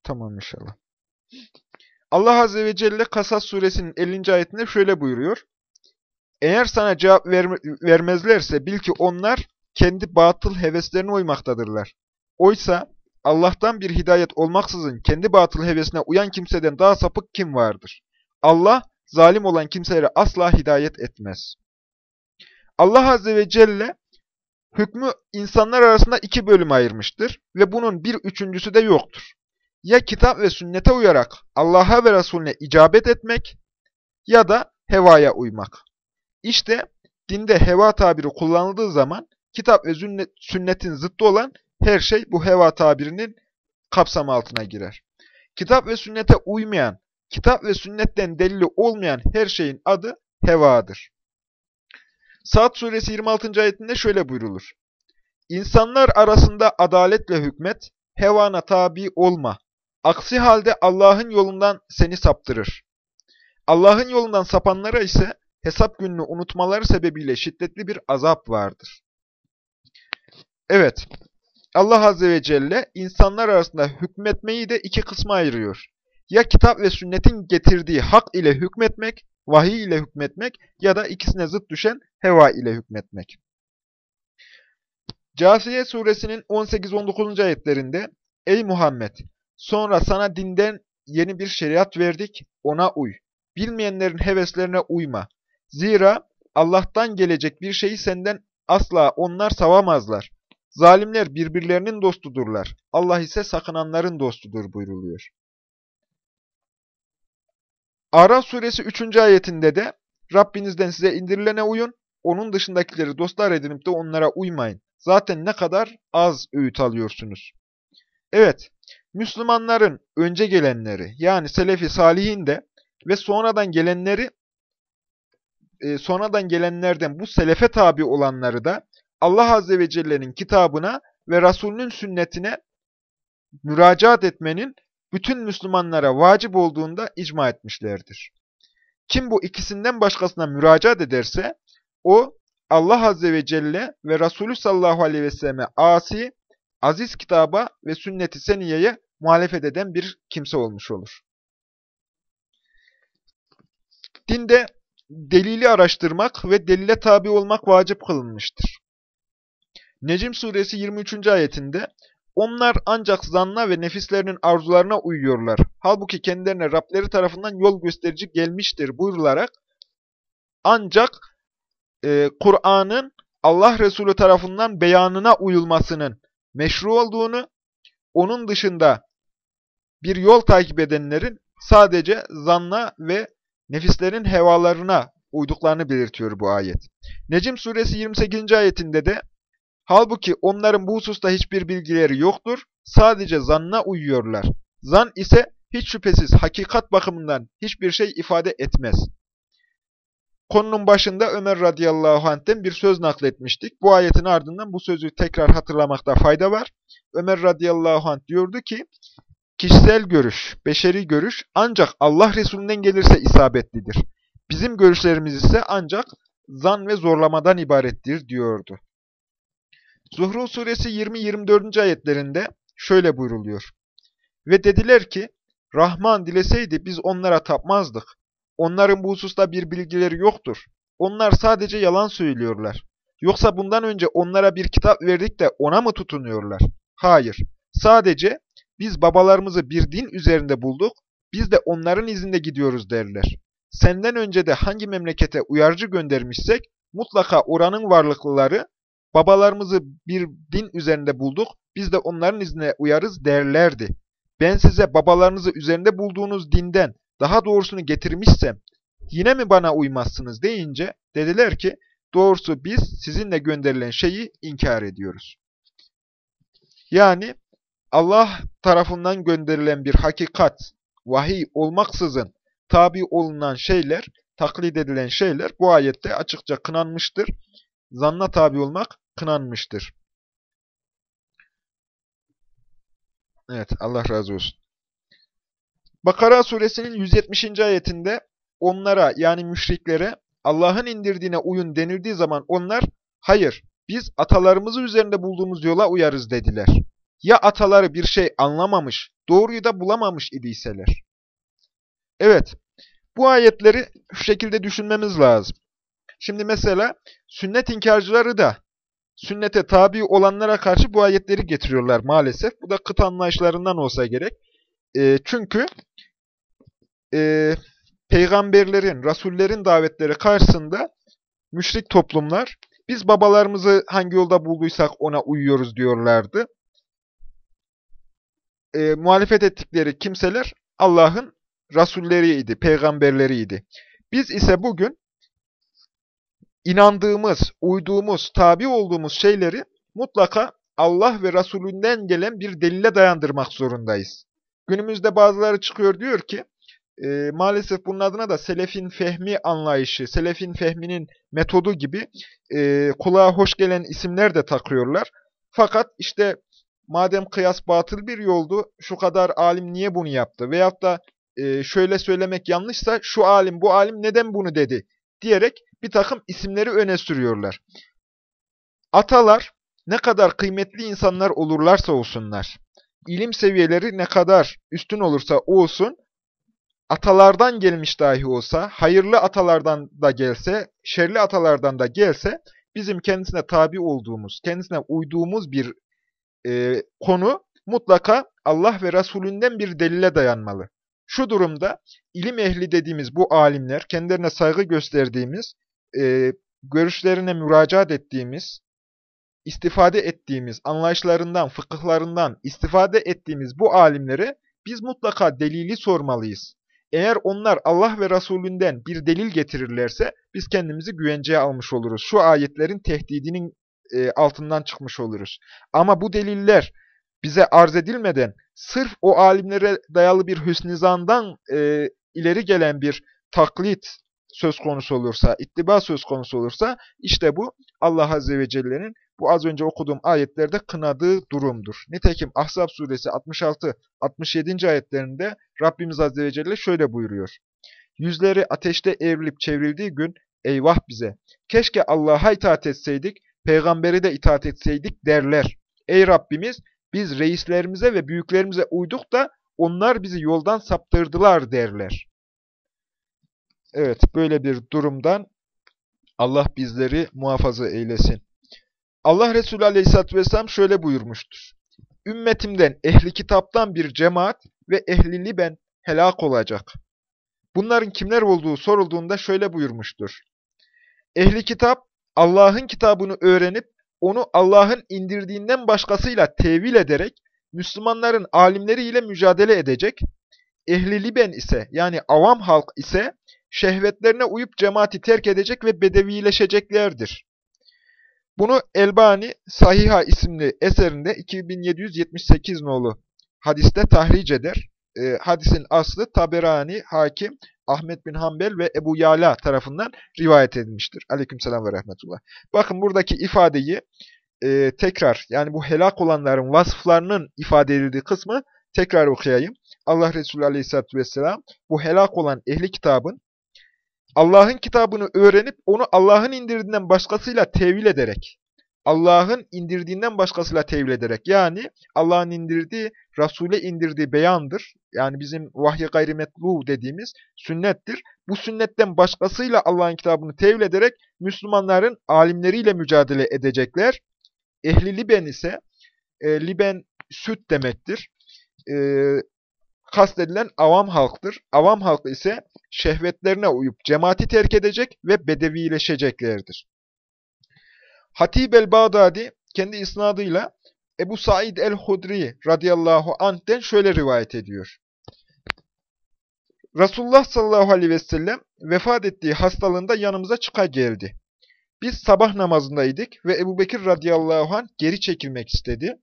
Tamam inşallah. Allah Azze ve Celle Kasas suresinin 50. ayetinde şöyle buyuruyor. Eğer sana cevap verme, vermezlerse bil ki onlar kendi batıl heveslerine uymaktadırlar. Oysa Allah'tan bir hidayet olmaksızın kendi batıl hevesine uyan kimseden daha sapık kim vardır? Allah zalim olan kimselere asla hidayet etmez. Allah Azze ve Celle hükmü insanlar arasında iki bölüm ayırmıştır ve bunun bir üçüncüsü de yoktur. Ya kitap ve sünnete uyarak Allah'a ve Resulüne icabet etmek ya da hevaya uymak. İşte dinde heva tabiri kullanıldığı zaman kitap ve sünnetin zıttı olan her şey bu heva tabirinin kapsamı altına girer. Kitap ve sünnete uymayan, kitap ve sünnetten delili olmayan her şeyin adı hevadır. Saat suresi 26. ayetinde şöyle buyrulur. İnsanlar arasında adaletle hükmet, hevana tabi olma. Aksi halde Allah'ın yolundan seni saptırır. Allah'ın yolundan sapanlara ise hesap gününü unutmaları sebebiyle şiddetli bir azap vardır. Evet, Allah Azze ve Celle insanlar arasında hükmetmeyi de iki kısma ayırıyor. Ya kitap ve sünnetin getirdiği hak ile hükmetmek, vahiy ile hükmetmek ya da ikisine zıt düşen heva ile hükmetmek. Câsiye suresinin 18-19. ayetlerinde Ey Muhammed! Sonra sana dinden yeni bir şeriat verdik, ona uy. Bilmeyenlerin heveslerine uyma. Zira Allah'tan gelecek bir şeyi senden asla onlar savamazlar. Zalimler birbirlerinin dostudurlar. Allah ise sakınanların dostudur buyruluyor. Araf suresi 3. ayetinde de Rabbinizden size indirilene uyun, onun dışındakileri dostlar edinip de onlara uymayın. Zaten ne kadar az öğüt alıyorsunuz. Evet, Müslümanların önce gelenleri yani Selefi Salihin de ve sonradan gelenleri e, sonradan gelenlerden bu selefe tabi olanları da Allah Azze ve Celle'nin kitabına ve Resulünün sünnetine müracaat etmenin bütün Müslümanlara vacip olduğunda icma etmişlerdir. Kim bu ikisinden başkasına müracaat ederse, o Allah Azze ve Celle ve Resulü sallallahu aleyhi ve selleme asi, aziz kitaba ve sünneti seniyeye muhalefet eden bir kimse olmuş olur. Dinde delili araştırmak ve delile tabi olmak vacip kılınmıştır. Necim suresi 23. ayetinde onlar ancak zanna ve nefislerinin arzularına uyuyorlar. Halbuki kendilerine Rableri tarafından yol gösterici gelmiştir buyurularak ancak e, Kur'an'ın Allah Resulü tarafından beyanına uyulmasının meşru olduğunu, onun dışında bir yol takip edenlerin sadece zanna ve nefislerin hevalarına uyduklarını belirtiyor bu ayet. Necim suresi 28. ayetinde de Halbuki onların bu hususta hiçbir bilgileri yoktur, sadece zanna uyuyorlar. Zan ise hiç şüphesiz hakikat bakımından hiçbir şey ifade etmez. Konunun başında Ömer radıyallahu anh'ten bir söz nakletmiştik. Bu ayetin ardından bu sözü tekrar hatırlamakta fayda var. Ömer radıyallahu anh diyordu ki, kişisel görüş, beşeri görüş ancak Allah Resulü'nden gelirse isabetlidir. Bizim görüşlerimiz ise ancak zan ve zorlamadan ibarettir diyordu. Zuhruf suresi 20-24. ayetlerinde şöyle buyruluyor. Ve dediler ki, Rahman dileseydi biz onlara tapmazdık. Onların bu hususta bir bilgileri yoktur. Onlar sadece yalan söylüyorlar. Yoksa bundan önce onlara bir kitap verdik de ona mı tutunuyorlar? Hayır. Sadece biz babalarımızı bir din üzerinde bulduk, biz de onların izinde gidiyoruz derler. Senden önce de hangi memlekete uyarıcı göndermişsek, mutlaka oranın varlıklıları, babalarımızı bir din üzerinde bulduk, biz de onların izine uyarız derlerdi. Ben size babalarınızı üzerinde bulduğunuz dinden daha doğrusunu getirmişsem, yine mi bana uymazsınız deyince, dediler ki, doğrusu biz sizinle gönderilen şeyi inkar ediyoruz. Yani Allah tarafından gönderilen bir hakikat, vahiy olmaksızın tabi olunan şeyler, taklit edilen şeyler bu ayette açıkça kınanmıştır. Zanna tabi olmak kınanmıştır. Evet, Allah razı olsun. Bakara suresinin 170. ayetinde onlara yani müşriklere Allah'ın indirdiğine uyun denildiği zaman onlar, hayır biz atalarımızı üzerinde bulduğumuz yola uyarız dediler. Ya ataları bir şey anlamamış, doğruyu da bulamamış idiyseler. Evet, bu ayetleri şu şekilde düşünmemiz lazım. Şimdi mesela sünnet inkarcıları da sünnete tabi olanlara karşı bu ayetleri getiriyorlar maalesef. Bu da kıt anlayışlarından olsa gerek. E, çünkü e, peygamberlerin, rasullerin davetleri karşısında müşrik toplumlar biz babalarımızı hangi yolda bulduysak ona uyuyoruz diyorlardı. E, muhalefet ettikleri kimseler Allah'ın rasulleriydi, peygamberleriydi. Biz ise bugün inandığımız, uyduğumuz, tabi olduğumuz şeyleri mutlaka Allah ve Resulünden gelen bir delile dayandırmak zorundayız. Günümüzde bazıları çıkıyor diyor ki, e, maalesef bunun adına da selefin fehmi anlayışı, selefin fehminin metodu gibi e, kulağa hoş gelen isimler de takıyorlar. Fakat işte madem kıyas batıl bir yoldu, şu kadar alim niye bunu yaptı? Veyahut da e, şöyle söylemek yanlışsa şu alim, bu alim neden bunu dedi? Diyerek bir takım isimleri öne sürüyorlar. Atalar ne kadar kıymetli insanlar olurlarsa olsunlar, ilim seviyeleri ne kadar üstün olursa olsun, atalardan gelmiş dahi olsa, hayırlı atalardan da gelse, şerli atalardan da gelse, bizim kendisine tabi olduğumuz, kendisine uyduğumuz bir e, konu mutlaka Allah ve Resulünden bir delile dayanmalı. Şu durumda ilim ehli dediğimiz bu alimler, kendilerine saygı gösterdiğimiz, e, görüşlerine müracaat ettiğimiz, istifade ettiğimiz, anlayışlarından, fıkıhlarından istifade ettiğimiz bu alimlere biz mutlaka delili sormalıyız. Eğer onlar Allah ve Resulünden bir delil getirirlerse biz kendimizi güvenceye almış oluruz. Şu ayetlerin tehdidinin e, altından çıkmış oluruz. Ama bu deliller bize arz edilmeden sırf o alimlere dayalı bir hüsnizandan e, ileri gelen bir taklit söz konusu olursa, ittiba söz konusu olursa işte bu Allah Azze ve Celle'nin bu az önce okuduğum ayetlerde kınadığı durumdur. Nitekim Ahzab suresi 66-67. ayetlerinde Rabbimiz Azze ve Celle şöyle buyuruyor. Yüzleri ateşte evrilip çevrildiği gün eyvah bize. Keşke Allah'a itaat etseydik, peygamberi de itaat etseydik derler. Ey Rabbimiz biz reislerimize ve büyüklerimize uyduk da onlar bizi yoldan saptırdılar derler. Evet böyle bir durumdan Allah bizleri muhafaza eylesin. Allah Resulü Aleyhisselatü Vesselam şöyle buyurmuştur. Ümmetimden ehli kitaptan bir cemaat ve ehli liben helak olacak. Bunların kimler olduğu sorulduğunda şöyle buyurmuştur. Ehli kitap Allah'ın kitabını öğrenip onu Allah'ın indirdiğinden başkasıyla tevil ederek Müslümanların alimleriyle mücadele edecek. Ehli Liben ise yani avam halk ise şehvetlerine uyup cemaati terk edecek ve bedevileşeceklerdir. Bunu Elbani Sahiha isimli eserinde 2778 nolu hadiste tahric eder. E, hadisin aslı Taberani, Hakim, Ahmet bin Hanbel ve Ebu Yala tarafından rivayet edilmiştir. Aleykümselam ve rahmetullah. Bakın buradaki ifadeyi e, tekrar yani bu helak olanların vasıflarının ifade edildiği kısmı Tekrar okuyayım. Allah Resulü Aleyhisselatü Vesselam bu helak olan ehli kitabın Allah'ın kitabını öğrenip onu Allah'ın indirdiğinden başkasıyla tevil ederek, Allah'ın indirdiğinden başkasıyla tevil ederek, yani Allah'ın indirdiği, Resul'e indirdiği beyandır. Yani bizim vahyi gayrimetlu dediğimiz sünnettir. Bu sünnetten başkasıyla Allah'ın kitabını tevil ederek Müslümanların alimleriyle mücadele edecekler. Ehli Liben ise, e, Liben süt demektir. E, kastedilen avam halktır. Avam halkı ise şehvetlerine uyup cemaati terk edecek ve bedevileşeceklerdir. Hatib el-Bağdadi kendi isnadıyla Ebu Said el-Hudri radıyallahu anh'den şöyle rivayet ediyor. Resulullah sallallahu aleyhi ve sellem vefat ettiği hastalığında yanımıza çıka geldi. Biz sabah namazındaydık ve Ebu Bekir radıyallahu anh geri çekilmek istedi.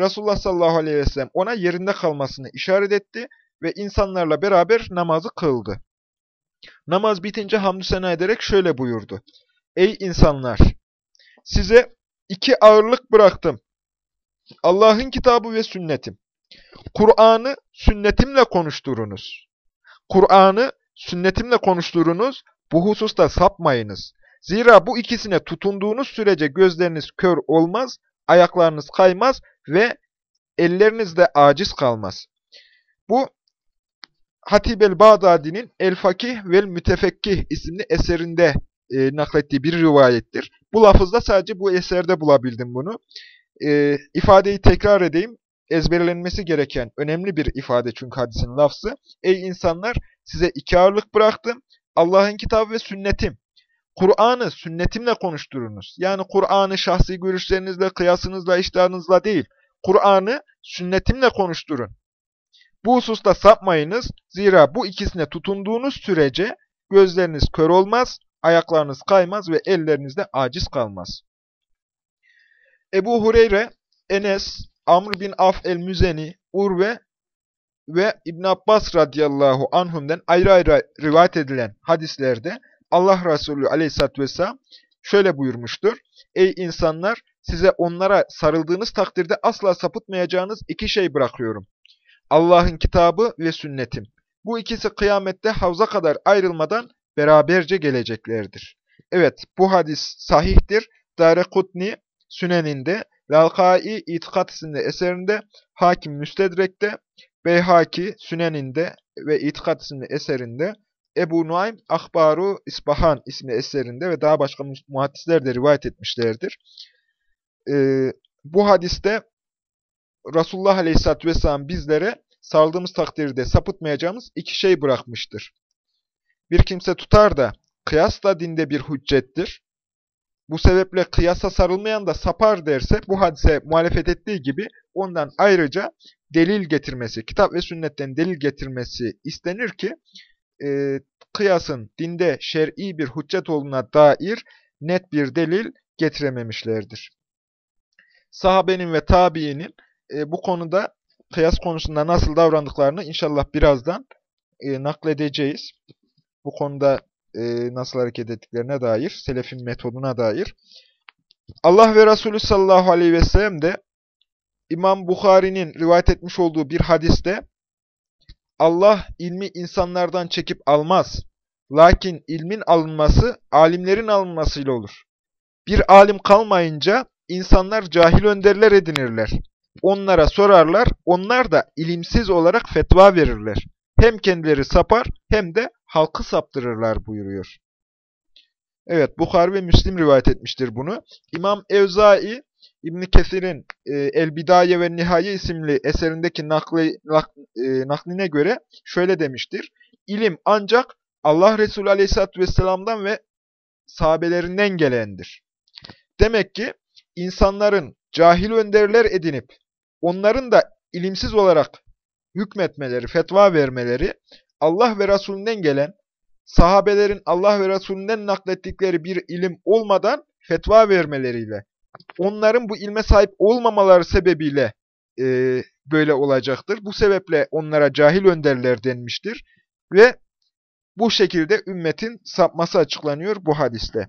Resulullah sallallahu aleyhi ve sellem ona yerinde kalmasını işaret etti ve insanlarla beraber namazı kıldı. Namaz bitince hamdü sena ederek şöyle buyurdu. Ey insanlar! Size iki ağırlık bıraktım. Allah'ın kitabı ve sünnetim. Kur'an'ı sünnetimle konuşturunuz. Kur'an'ı sünnetimle konuşturunuz, bu hususta sapmayınız. Zira bu ikisine tutunduğunuz sürece gözleriniz kör olmaz, ayaklarınız kaymaz ve elleriniz de aciz kalmaz. Bu Hatib el-Bağdadi'nin El-Fakih vel Mütefekkih isimli eserinde e, naklettiği bir rivayettir. Bu lafızda sadece bu eserde bulabildim bunu. E, ifadeyi tekrar edeyim. Ezberlenmesi gereken önemli bir ifade çünkü hadisin lafzı. Ey insanlar size iki ağırlık bıraktım. Allah'ın kitabı ve sünnetim. Kur'an'ı sünnetimle konuşturunuz. Yani Kur'an'ı şahsi görüşlerinizle, kıyasınızla, iştahınızla değil. Kur'an'ı sünnetimle konuşturun. Bu hususta sapmayınız. Zira bu ikisine tutunduğunuz sürece gözleriniz kör olmaz, ayaklarınız kaymaz ve elleriniz de aciz kalmaz. Ebu Hureyre, Enes, Amr bin Af el-Müzeni, Urve ve İbn Abbas radıyallahu anhum'den ayrı ayrı rivayet edilen hadislerde Allah Resulü aleyhissalatü vesselam şöyle buyurmuştur. Ey insanlar! Size onlara sarıldığınız takdirde asla sapıtmayacağınız iki şey bırakıyorum. Allah'ın kitabı ve sünnetim. Bu ikisi kıyamette havza kadar ayrılmadan beraberce geleceklerdir. Evet, bu hadis sahihtir. Darekutni Süneninde, Lalkai İtikat isimli eserinde, Hakim Müstedrek'te, Beyhaki Süneninde ve İtikat isimli eserinde, Ebu Nuaym Akbaru İsbahan isimli eserinde ve daha başka muhaddisler de rivayet etmişlerdir. Ee, bu hadiste Resulullah Aleyhisselatü Vesselam bizlere saldığımız takdirde sapıtmayacağımız iki şey bırakmıştır. Bir kimse tutar da kıyas da dinde bir hüccettir. Bu sebeple kıyasa sarılmayan da sapar derse bu hadise muhalefet ettiği gibi ondan ayrıca delil getirmesi, kitap ve sünnetten delil getirmesi istenir ki e, kıyasın dinde şer'i bir hüccet olduğuna dair net bir delil getirememişlerdir. Sahabenin ve tabiinin e, bu konuda kıyas konusunda nasıl davrandıklarını inşallah birazdan e, nakledeceğiz. Bu konuda e, nasıl hareket ettiklerine dair, selefin metoduna dair. Allah ve Resulü sallallahu aleyhi ve sellem de İmam Bukhari'nin rivayet etmiş olduğu bir hadiste Allah ilmi insanlardan çekip almaz. Lakin ilmin alınması alimlerin alınmasıyla olur. Bir alim kalmayınca insanlar cahil önderler edinirler. Onlara sorarlar, onlar da ilimsiz olarak fetva verirler. Hem kendileri sapar hem de halkı saptırırlar buyuruyor. Evet, Bukhari ve Müslim rivayet etmiştir bunu. İmam Evzai, İbn Kesir'in e, El Bidaye ve Nihaye isimli eserindeki nakli, nak, e, nakline göre şöyle demiştir. İlim ancak Allah Resulü Aleyhisselatü Vesselam'dan ve sahabelerinden gelendir. Demek ki insanların cahil önderler edinip onların da ilimsiz olarak hükmetmeleri, fetva vermeleri Allah ve Resulünden gelen, sahabelerin Allah ve Resulünden naklettikleri bir ilim olmadan fetva vermeleriyle, onların bu ilme sahip olmamaları sebebiyle e, böyle olacaktır. Bu sebeple onlara cahil önderler denmiştir ve bu şekilde ümmetin sapması açıklanıyor bu hadiste.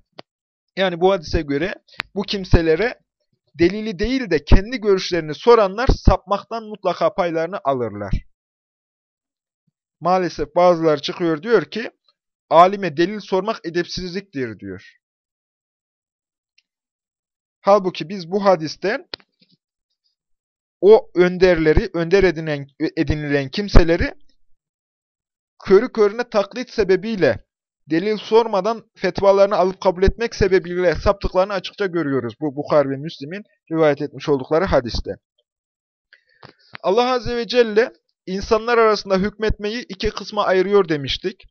Yani bu hadise göre bu kimselere delili değil de kendi görüşlerini soranlar sapmaktan mutlaka paylarını alırlar. Maalesef bazıları çıkıyor diyor ki, alime delil sormak edepsizliktir diyor. Halbuki biz bu hadisten o önderleri, önder edinen, edinilen kimseleri körü körüne taklit sebebiyle, delil sormadan fetvalarını alıp kabul etmek sebebiyle saptıklarını açıkça görüyoruz. Bu Bukhar ve Müslim'in rivayet etmiş oldukları hadiste. Allah Azze ve Celle insanlar arasında hükmetmeyi iki kısma ayırıyor demiştik.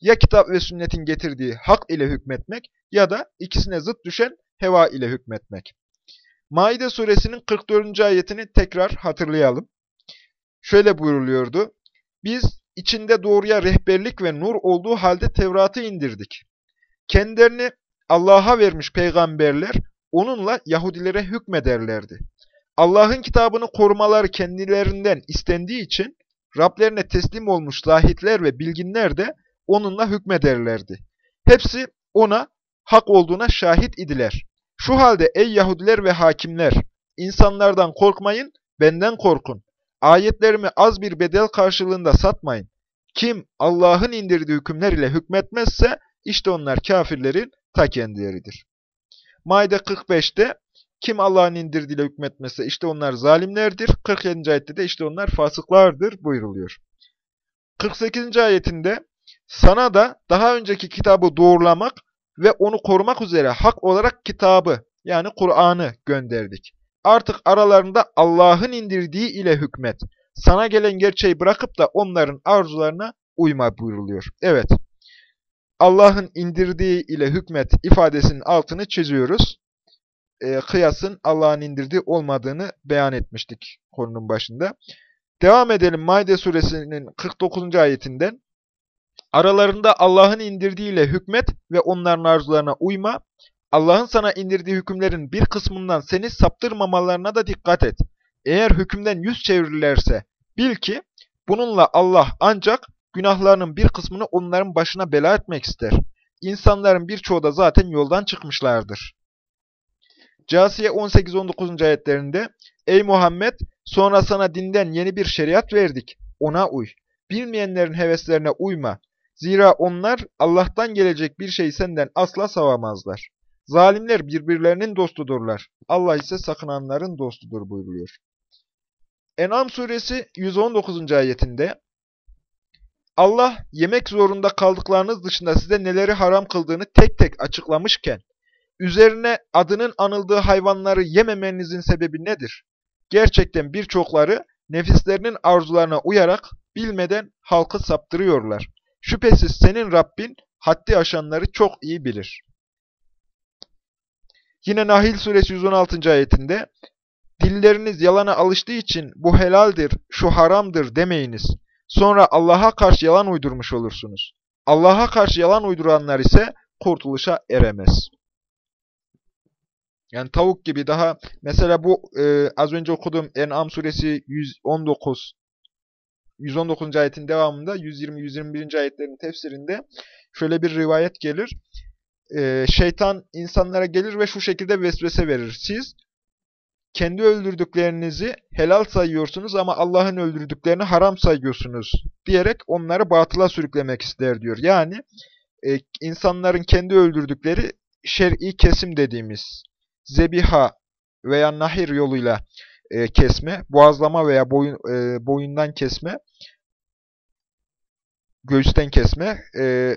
Ya kitap ve sünnetin getirdiği hak ile hükmetmek ya da ikisine zıt düşen heva ile hükmetmek. Maide suresinin 44. ayetini tekrar hatırlayalım. Şöyle buyuruluyordu. Biz içinde doğruya rehberlik ve nur olduğu halde Tevrat'ı indirdik. Kendilerini Allah'a vermiş peygamberler onunla Yahudilere hükmederlerdi. Allah'ın kitabını korumaları kendilerinden istendiği için Rablerine teslim olmuş zahitler ve bilginler de onunla hükmederlerdi. Hepsi ona hak olduğuna şahit idiler. Şu halde ey Yahudiler ve hakimler, insanlardan korkmayın, benden korkun. Ayetlerimi az bir bedel karşılığında satmayın. Kim Allah'ın indirdiği hükümler ile hükmetmezse, işte onlar kafirlerin ta kendileridir. Maide 45'te, kim Allah'ın indirdiğiyle hükmetmezse, işte onlar zalimlerdir. 47. ayette de işte onlar fasıklardır buyuruluyor. 48. ayetinde, sana da daha önceki kitabı doğrulamak ve onu korumak üzere hak olarak kitabı yani Kur'an'ı gönderdik. Artık aralarında Allah'ın indirdiği ile hükmet. Sana gelen gerçeği bırakıp da onların arzularına uyma buyuruluyor. Evet, Allah'ın indirdiği ile hükmet ifadesinin altını çiziyoruz. E, kıyasın Allah'ın indirdiği olmadığını beyan etmiştik konunun başında. Devam edelim Maide suresinin 49. ayetinden. Aralarında Allah'ın indirdiğiyle hükmet ve onların arzularına uyma. Allah'ın sana indirdiği hükümlerin bir kısmından seni saptırmamalarına da dikkat et. Eğer hükümden yüz çevirirlerse bil ki bununla Allah ancak günahlarının bir kısmını onların başına bela etmek ister. İnsanların birçoğu da zaten yoldan çıkmışlardır. Casiye 18-19. ayetlerinde Ey Muhammed! Sonra sana dinden yeni bir şeriat verdik. Ona uy. Bilmeyenlerin heveslerine uyma. Zira onlar Allah'tan gelecek bir şey senden asla savamazlar. Zalimler birbirlerinin dostudurlar. Allah ise sakınanların dostudur buyruluyor. En'am suresi 119. ayetinde Allah yemek zorunda kaldıklarınız dışında size neleri haram kıldığını tek tek açıklamışken, üzerine adının anıldığı hayvanları yememenizin sebebi nedir? Gerçekten birçokları nefislerinin arzularına uyarak bilmeden halkı saptırıyorlar. Şüphesiz senin Rabbin haddi aşanları çok iyi bilir. Yine Nahil suresi 116. ayetinde Dilleriniz yalana alıştığı için bu helaldir, şu haramdır demeyiniz. Sonra Allah'a karşı yalan uydurmuş olursunuz. Allah'a karşı yalan uyduranlar ise kurtuluşa eremez. Yani tavuk gibi daha mesela bu e, az önce okuduğum En'am suresi 119 119. ayetin devamında 120-121. ayetlerin tefsirinde şöyle bir rivayet gelir. Ee, şeytan insanlara gelir ve şu şekilde vesvese verir. Siz kendi öldürdüklerinizi helal sayıyorsunuz ama Allah'ın öldürdüklerini haram sayıyorsunuz diyerek onları batıla sürüklemek ister diyor. Yani e, insanların kendi öldürdükleri şer'i kesim dediğimiz zebiha veya nahir yoluyla e, kesme, boğazlama veya boyun, e, boyundan kesme, göğüsten kesme, e,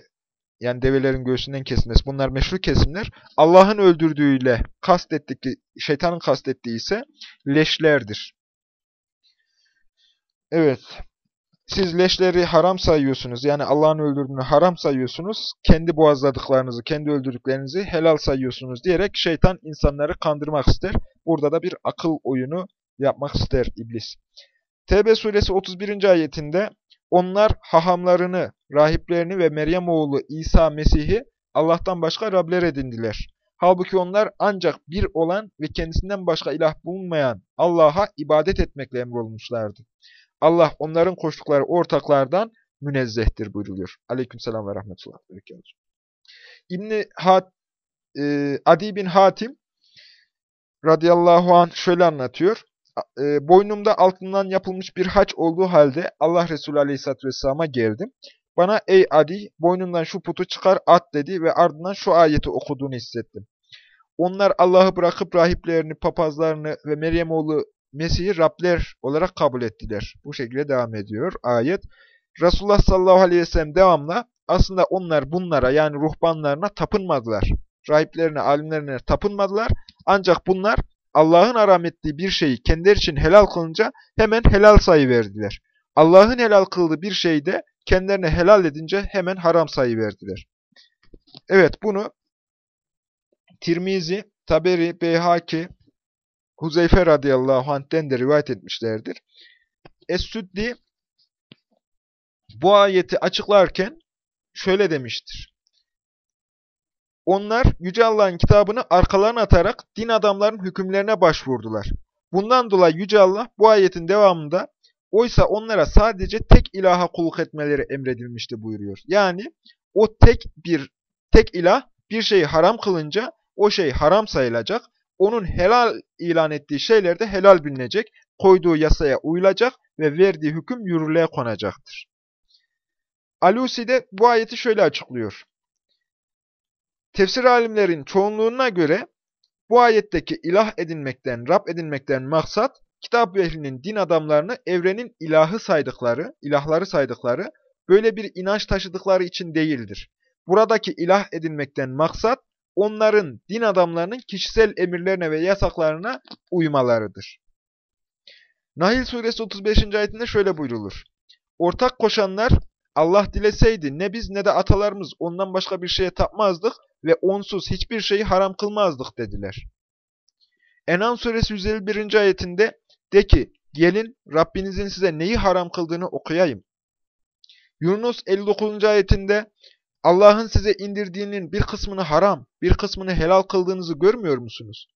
yani develerin göğsünden kesmesi bunlar meşru kesimler. Allah'ın öldürdüğüyle kastettiği, şeytanın kastettiği ise leşlerdir. Evet. Siz leşleri haram sayıyorsunuz. Yani Allah'ın öldürdüğünü haram sayıyorsunuz. Kendi boğazladıklarınızı, kendi öldürdüklerinizi helal sayıyorsunuz diyerek şeytan insanları kandırmak ister. Burada da bir akıl oyunu yapmak ister iblis. Tevbe suresi 31. ayetinde onlar hahamlarını, rahiplerini ve Meryem oğlu İsa Mesih'i Allah'tan başka Rabler edindiler. Halbuki onlar ancak bir olan ve kendisinden başka ilah bulunmayan Allah'a ibadet etmekle emrolmuşlardı. Allah onların koştukları ortaklardan münezzehtir buyruluyor. Aleykümselam ve rahmetullah. Berekatuhu. 'İbn Hat, e, Adi bin Hatim radıyallahu anh şöyle anlatıyor. E, boynumda altından yapılmış bir haç olduğu halde Allah Resulü aleyhisselatü vesselama geldim. Bana ey Adi boynundan şu putu çıkar at dedi ve ardından şu ayeti okuduğunu hissettim. Onlar Allah'ı bırakıp rahiplerini, papazlarını ve Meryem oğlu Mesih'i Rabler olarak kabul ettiler. Bu şekilde devam ediyor ayet. Resulullah sallallahu aleyhi ve sellem devamla aslında onlar bunlara yani ruhbanlarına tapınmadılar. Rahiplerine, alimlerine tapınmadılar. Ancak bunlar Allah'ın haram ettiği bir şeyi kendileri için helal kılınca hemen helal sayıverdiler. Allah'ın helal kıldığı bir şeyi de kendilerine helal edince hemen haram sayıverdiler. Evet bunu Tirmizi, Taberi, Beyhaki, Huzeyfe radıyallahu anh'den de rivayet etmişlerdir. Es-Süddi bu ayeti açıklarken şöyle demiştir. Onlar Yüce Allah'ın kitabını arkalarına atarak din adamların hükümlerine başvurdular. Bundan dolayı Yüce Allah bu ayetin devamında oysa onlara sadece tek ilaha kulluk etmeleri emredilmişti buyuruyor. Yani o tek bir tek ilah bir şeyi haram kılınca o şey haram sayılacak. Onun helal ilan ettiği şeyler de helal bilinecek, koyduğu yasaya uyulacak ve verdiği hüküm yürürlüğe konacaktır. Alusi de bu ayeti şöyle açıklıyor. Tefsir alimlerin çoğunluğuna göre bu ayetteki ilah edinmekten, Rab edinmekten maksat, kitap ehlinin din adamlarını evrenin ilahı saydıkları, ilahları saydıkları, böyle bir inanç taşıdıkları için değildir. Buradaki ilah edinmekten maksat, onların din adamlarının kişisel emirlerine ve yasaklarına uymalarıdır. Nahil suresi 35. ayetinde şöyle buyrulur. Ortak koşanlar Allah dileseydi ne biz ne de atalarımız ondan başka bir şeye tapmazdık ve onsuz hiçbir şeyi haram kılmazdık dediler. Enam suresi 151. ayetinde de ki gelin Rabbinizin size neyi haram kıldığını okuyayım. Yunus 59. ayetinde Allah'ın size indirdiğinin bir kısmını haram, bir kısmını helal kıldığınızı görmüyor musunuz?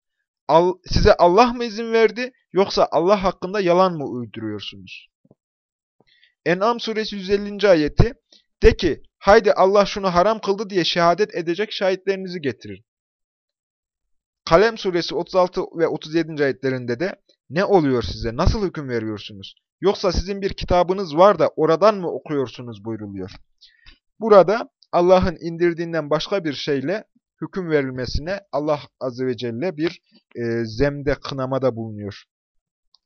Al, size Allah mı izin verdi yoksa Allah hakkında yalan mı uyduruyorsunuz? En'am suresi 150. ayeti de ki haydi Allah şunu haram kıldı diye şehadet edecek şahitlerinizi getirin. Kalem suresi 36 ve 37. ayetlerinde de ne oluyor size, nasıl hüküm veriyorsunuz? Yoksa sizin bir kitabınız var da oradan mı okuyorsunuz buyruluyor. Burada Allah'ın indirdiğinden başka bir şeyle hüküm verilmesine Allah Azze ve Celle bir e, zemde, kınamada bulunuyor.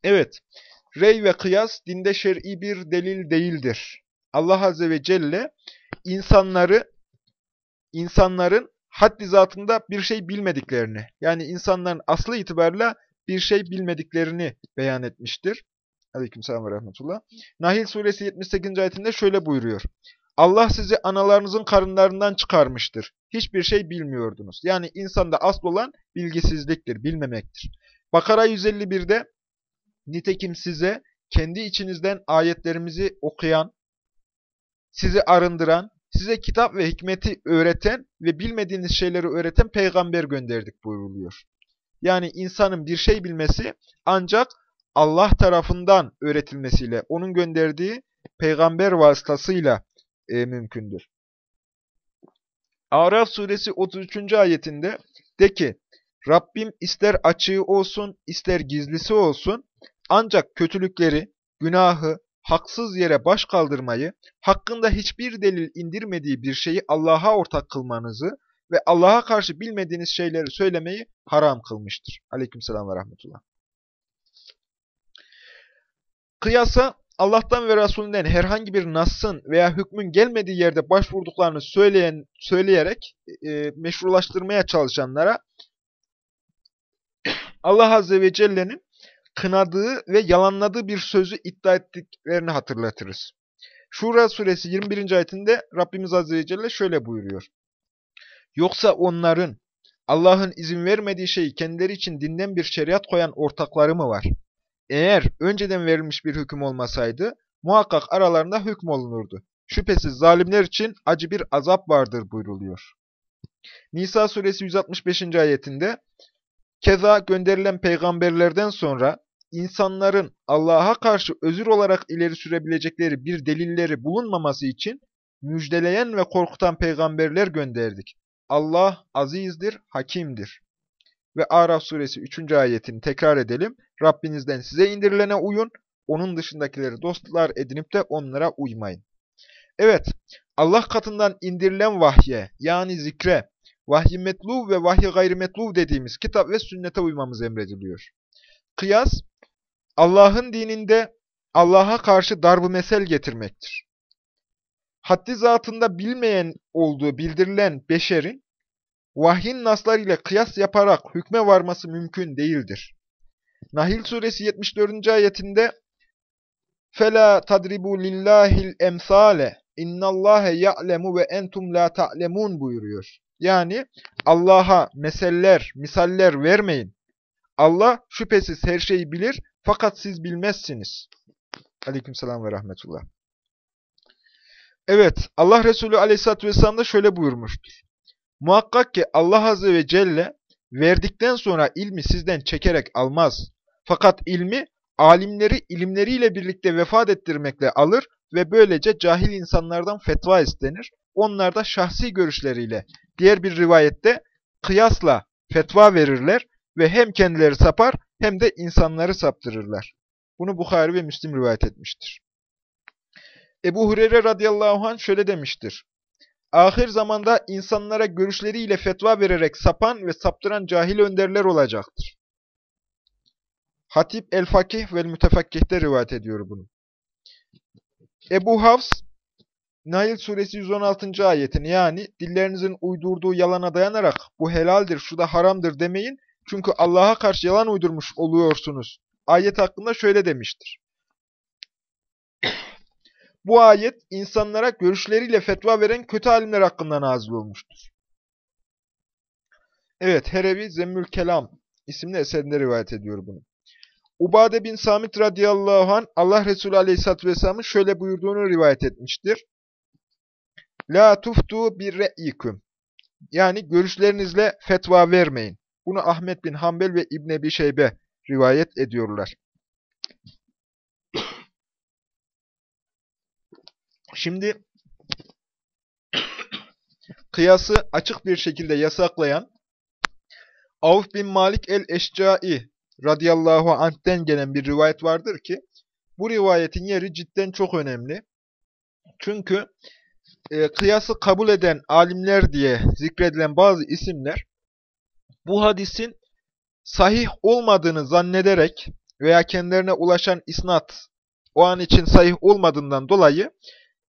Evet, rey ve kıyas dinde şer'i bir delil değildir. Allah Azze ve Celle insanları, insanların haddi zatında bir şey bilmediklerini, yani insanların aslı itibariyle bir şey bilmediklerini beyan etmiştir. Aleykümselam ve rahmetullah. Nahil suresi 78. ayetinde şöyle buyuruyor. Allah sizi analarınızın karınlarından çıkarmıştır. Hiçbir şey bilmiyordunuz. Yani insanda asıl olan bilgisizliktir, bilmemektir. Bakara 151'de nitekim size kendi içinizden ayetlerimizi okuyan, sizi arındıran, size kitap ve hikmeti öğreten ve bilmediğiniz şeyleri öğreten peygamber gönderdik buyruluyor. Yani insanın bir şey bilmesi ancak Allah tarafından öğretilmesiyle, onun gönderdiği peygamber vasıtasıyla e, mümkündür. Araf suresi 33. ayetinde de ki, Rabbim ister açığı olsun, ister gizlisi olsun, ancak kötülükleri, günahı, haksız yere baş kaldırmayı, hakkında hiçbir delil indirmediği bir şeyi Allah'a ortak kılmanızı ve Allah'a karşı bilmediğiniz şeyleri söylemeyi haram kılmıştır. Aleykümselam ve rahmetullah. Kıyasa Allah'tan ve Resulünden herhangi bir nassın veya hükmün gelmediği yerde başvurduklarını söyleyen, söyleyerek e, meşrulaştırmaya çalışanlara Allah Azze ve Celle'nin kınadığı ve yalanladığı bir sözü iddia ettiklerini hatırlatırız. Şura suresi 21. ayetinde Rabbimiz Azze ve Celle şöyle buyuruyor. Yoksa onların Allah'ın izin vermediği şeyi kendileri için dinden bir şeriat koyan ortakları mı var? Eğer önceden verilmiş bir hüküm olmasaydı, muhakkak aralarında hüküm olunurdu. Şüphesiz zalimler için acı bir azap vardır buyruluyor. Nisa suresi 165. ayetinde, Keza gönderilen peygamberlerden sonra insanların Allah'a karşı özür olarak ileri sürebilecekleri bir delilleri bulunmaması için müjdeleyen ve korkutan peygamberler gönderdik. Allah azizdir, hakimdir. Ve Araf suresi 3. ayetini tekrar edelim. Rabbinizden size indirilene uyun, onun dışındakileri dostlar edinip de onlara uymayın. Evet, Allah katından indirilen vahye yani zikre, vahyi metlu ve vahyi gayrimetlu dediğimiz kitap ve sünnete uymamız emrediliyor. Kıyas, Allah'ın dininde Allah'a karşı darbu mesel getirmektir. Haddi zatında bilmeyen olduğu bildirilen beşerin, vahyin naslarıyla kıyas yaparak hükme varması mümkün değildir. Nahil suresi 74. ayetinde فَلَا تَدْرِبُوا لِلّٰهِ الْاَمْثَالَ اِنَّ اللّٰهَ يَعْلَمُ وَاَنْتُمْ لَا تَعْلَمُونَ buyuruyor. Yani Allah'a meseller, misaller vermeyin. Allah şüphesiz her şeyi bilir fakat siz bilmezsiniz. Aleykümselam ve rahmetullah. Evet, Allah Resulü aleyhissalatü vesselam da şöyle buyurmuştur. Muhakkak ki Allah Azze ve Celle verdikten sonra ilmi sizden çekerek almaz. Fakat ilmi alimleri ilimleriyle birlikte vefat ettirmekle alır ve böylece cahil insanlardan fetva istenir. Onlar da şahsi görüşleriyle, diğer bir rivayette kıyasla fetva verirler ve hem kendileri sapar hem de insanları saptırırlar. Bunu Bukhari ve Müslim rivayet etmiştir. Ebu Hureyre radıyallahu anh şöyle demiştir. Ahir zamanda insanlara görüşleriyle fetva vererek sapan ve saptıran cahil önderler olacaktır. Hatip el-Fakih ve Mütefakkih'te rivayet ediyor bunu. Ebu Havs, Nail suresi 116. ayetini yani dillerinizin uydurduğu yalana dayanarak bu helaldir, şu da haramdır demeyin. Çünkü Allah'a karşı yalan uydurmuş oluyorsunuz. Ayet hakkında şöyle demiştir. Bu ayet insanlara görüşleriyle fetva veren kötü alimler hakkında nazil olmuştur. Evet, Herevi Zemmül Kelam isimli eserinde rivayet ediyor bunu. Ubade bin Samit radıyallahu an Allah Resulü aleyhisselatü vesselamın şöyle buyurduğunu rivayet etmiştir. La tuftu bir re'yikum. Yani görüşlerinizle fetva vermeyin. Bunu Ahmet bin Hanbel ve İbn Ebi Şeybe rivayet ediyorlar. Şimdi kıyası açık bir şekilde yasaklayan Avf bin Malik el-Eşcai radıyallahu anh'ten gelen bir rivayet vardır ki bu rivayetin yeri cidden çok önemli. Çünkü e, kıyası kabul eden alimler diye zikredilen bazı isimler bu hadisin sahih olmadığını zannederek veya kendilerine ulaşan isnat o an için sahih olmadığından dolayı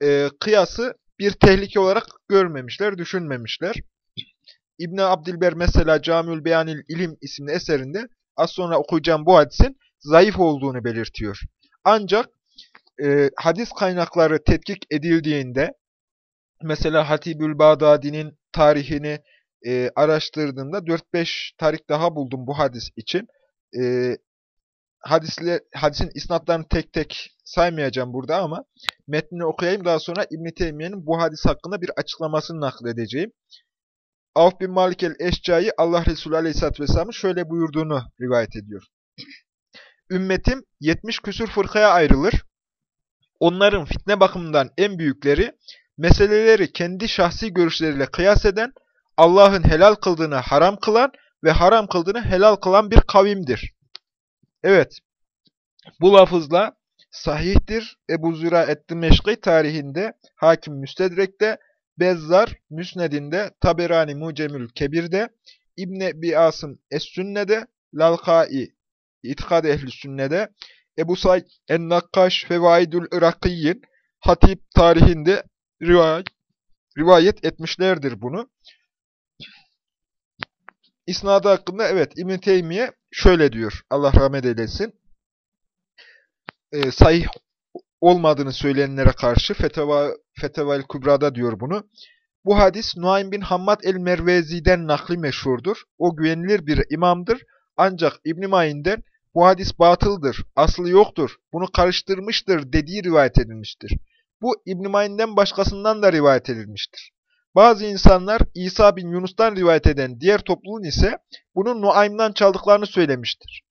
e, kıyası bir tehlike olarak görmemişler, düşünmemişler. İbni Abdilber mesela Camiül Beyanil İlim isimli eserinde az sonra okuyacağım bu hadisin zayıf olduğunu belirtiyor. Ancak e, hadis kaynakları tetkik edildiğinde mesela Hatibül Bağdadi'nin tarihini e, araştırdığımda 4-5 tarih daha buldum bu hadis için. E, hadisle, hadisin isnatlarını tek tek saymayacağım burada ama metnini okuyayım. Daha sonra İbn-i bu hadis hakkında bir açıklamasını nakledeceğim. Avf bin Malik el-Eşcai Allah Resulü Aleyhisselatü Vesselam'ın şöyle buyurduğunu rivayet ediyor. Ümmetim 70 küsür fırkaya ayrılır. Onların fitne bakımından en büyükleri, meseleleri kendi şahsi görüşleriyle kıyas eden, Allah'ın helal kıldığını haram kılan ve haram kıldığını helal kılan bir kavimdir. Evet, bu lafızla sahihtir. Ebu Züra et-Dimeşki tarihinde, Hakim Müstedrek'te, Bezzar Müsned'inde, Taberani Mucemül Kebir'de, İbn Biasım Es-Sünne'de, Lalkai İtikad Ehli Sünne'de, Ebu Said En-Nakkaş Fevaidül Irakiyyin Hatip tarihinde rivayet, rivayet etmişlerdir bunu. İsnadı hakkında evet İbn Teymiye şöyle diyor. Allah rahmet eylesin. E, sahih olmadığını söyleyenlere karşı Feteva, Feteval Kübra'da diyor bunu. Bu hadis Nuaym bin Hammad el-Mervezi'den nakli meşhurdur. O güvenilir bir imamdır. Ancak İbn-i Ma'in'den bu hadis batıldır, aslı yoktur, bunu karıştırmıştır dediği rivayet edilmiştir. Bu İbn-i Ma'in'den başkasından da rivayet edilmiştir. Bazı insanlar İsa bin Yunus'tan rivayet eden diğer topluluğun ise bunu Nuaym'dan çaldıklarını söylemiştir.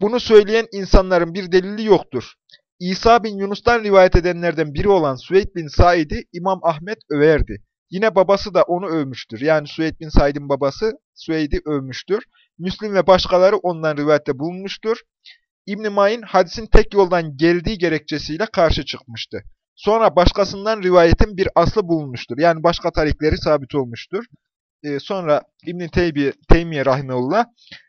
Bunu söyleyen insanların bir delili yoktur. İsa bin Yunus'tan rivayet edenlerden biri olan Süveyd bin Said'i İmam Ahmet överdi. Yine babası da onu övmüştür. Yani Süveyd bin Said'in babası Süveyd'i övmüştür. Müslim ve başkaları ondan rivayette bulunmuştur. İbn-i Mayin hadisin tek yoldan geldiği gerekçesiyle karşı çıkmıştı. Sonra başkasından rivayetin bir aslı bulunmuştur. Yani başka tarikleri sabit olmuştur. Ee, sonra İbn-i Teymiye, Teymiye Rahimeullah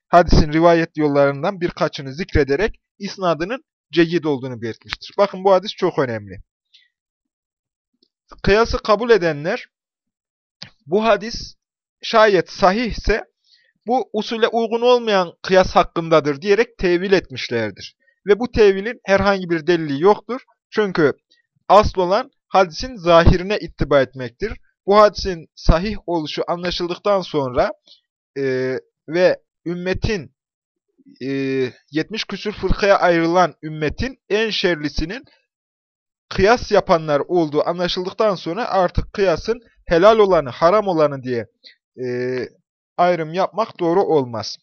hadisin rivayet yollarından birkaçını zikrederek isnadının ceyyid olduğunu belirtmiştir. Bakın bu hadis çok önemli. Kıyası kabul edenler bu hadis şayet sahih ise bu usule uygun olmayan kıyas hakkındadır diyerek tevil etmişlerdir. Ve bu tevilin herhangi bir delili yoktur. Çünkü asıl olan hadisin zahirine ittiba etmektir. Bu hadisin sahih oluşu anlaşıldıktan sonra e, ve ümmetin e, 70 küsür fırkaya ayrılan ümmetin en şerlisinin kıyas yapanlar olduğu anlaşıldıktan sonra artık kıyasın helal olanı, haram olanı diye e, ayrım yapmak doğru olmaz.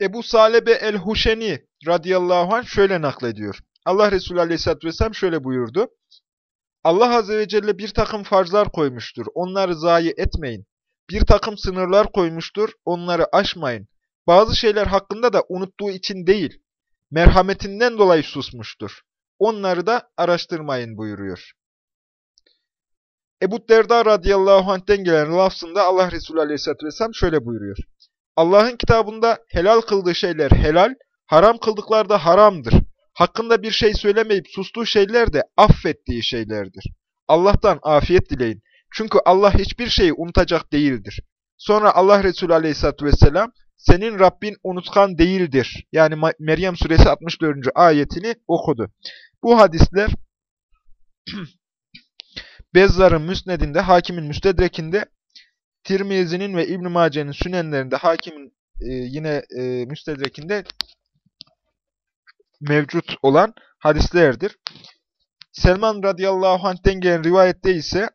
Ebu Salebe el-Huşeni radıyallahu anh şöyle naklediyor. Allah Resulü aleyhisselatü vesselam şöyle buyurdu. Allah azze ve celle bir takım farzlar koymuştur. Onları zayi etmeyin. Bir takım sınırlar koymuştur. Onları aşmayın. Bazı şeyler hakkında da unuttuğu için değil, merhametinden dolayı susmuştur. Onları da araştırmayın buyuruyor. Ebu Derda radıyallahu anh'ten gelen lafzında Allah Resulü aleyhisselatü vesselam şöyle buyuruyor. Allah'ın kitabında helal kıldığı şeyler helal, haram kıldıkları da haramdır. Hakkında bir şey söylemeyip sustuğu şeyler de affettiği şeylerdir. Allah'tan afiyet dileyin. Çünkü Allah hiçbir şeyi unutacak değildir. Sonra Allah Resulü aleyhisselatü vesselam senin Rabbin unutkan değildir. Yani Meryem suresi 64. ayetini okudu. Bu hadisler Bezzar'ın müsnedinde, hakimin müstedrekinde, Tirmizi'nin ve İbn-i Mace'nin sünenlerinde, hakimin e, yine e, müstedrekinde mevcut olan hadislerdir. Selman radıyallahu anh'ten gelen rivayette ise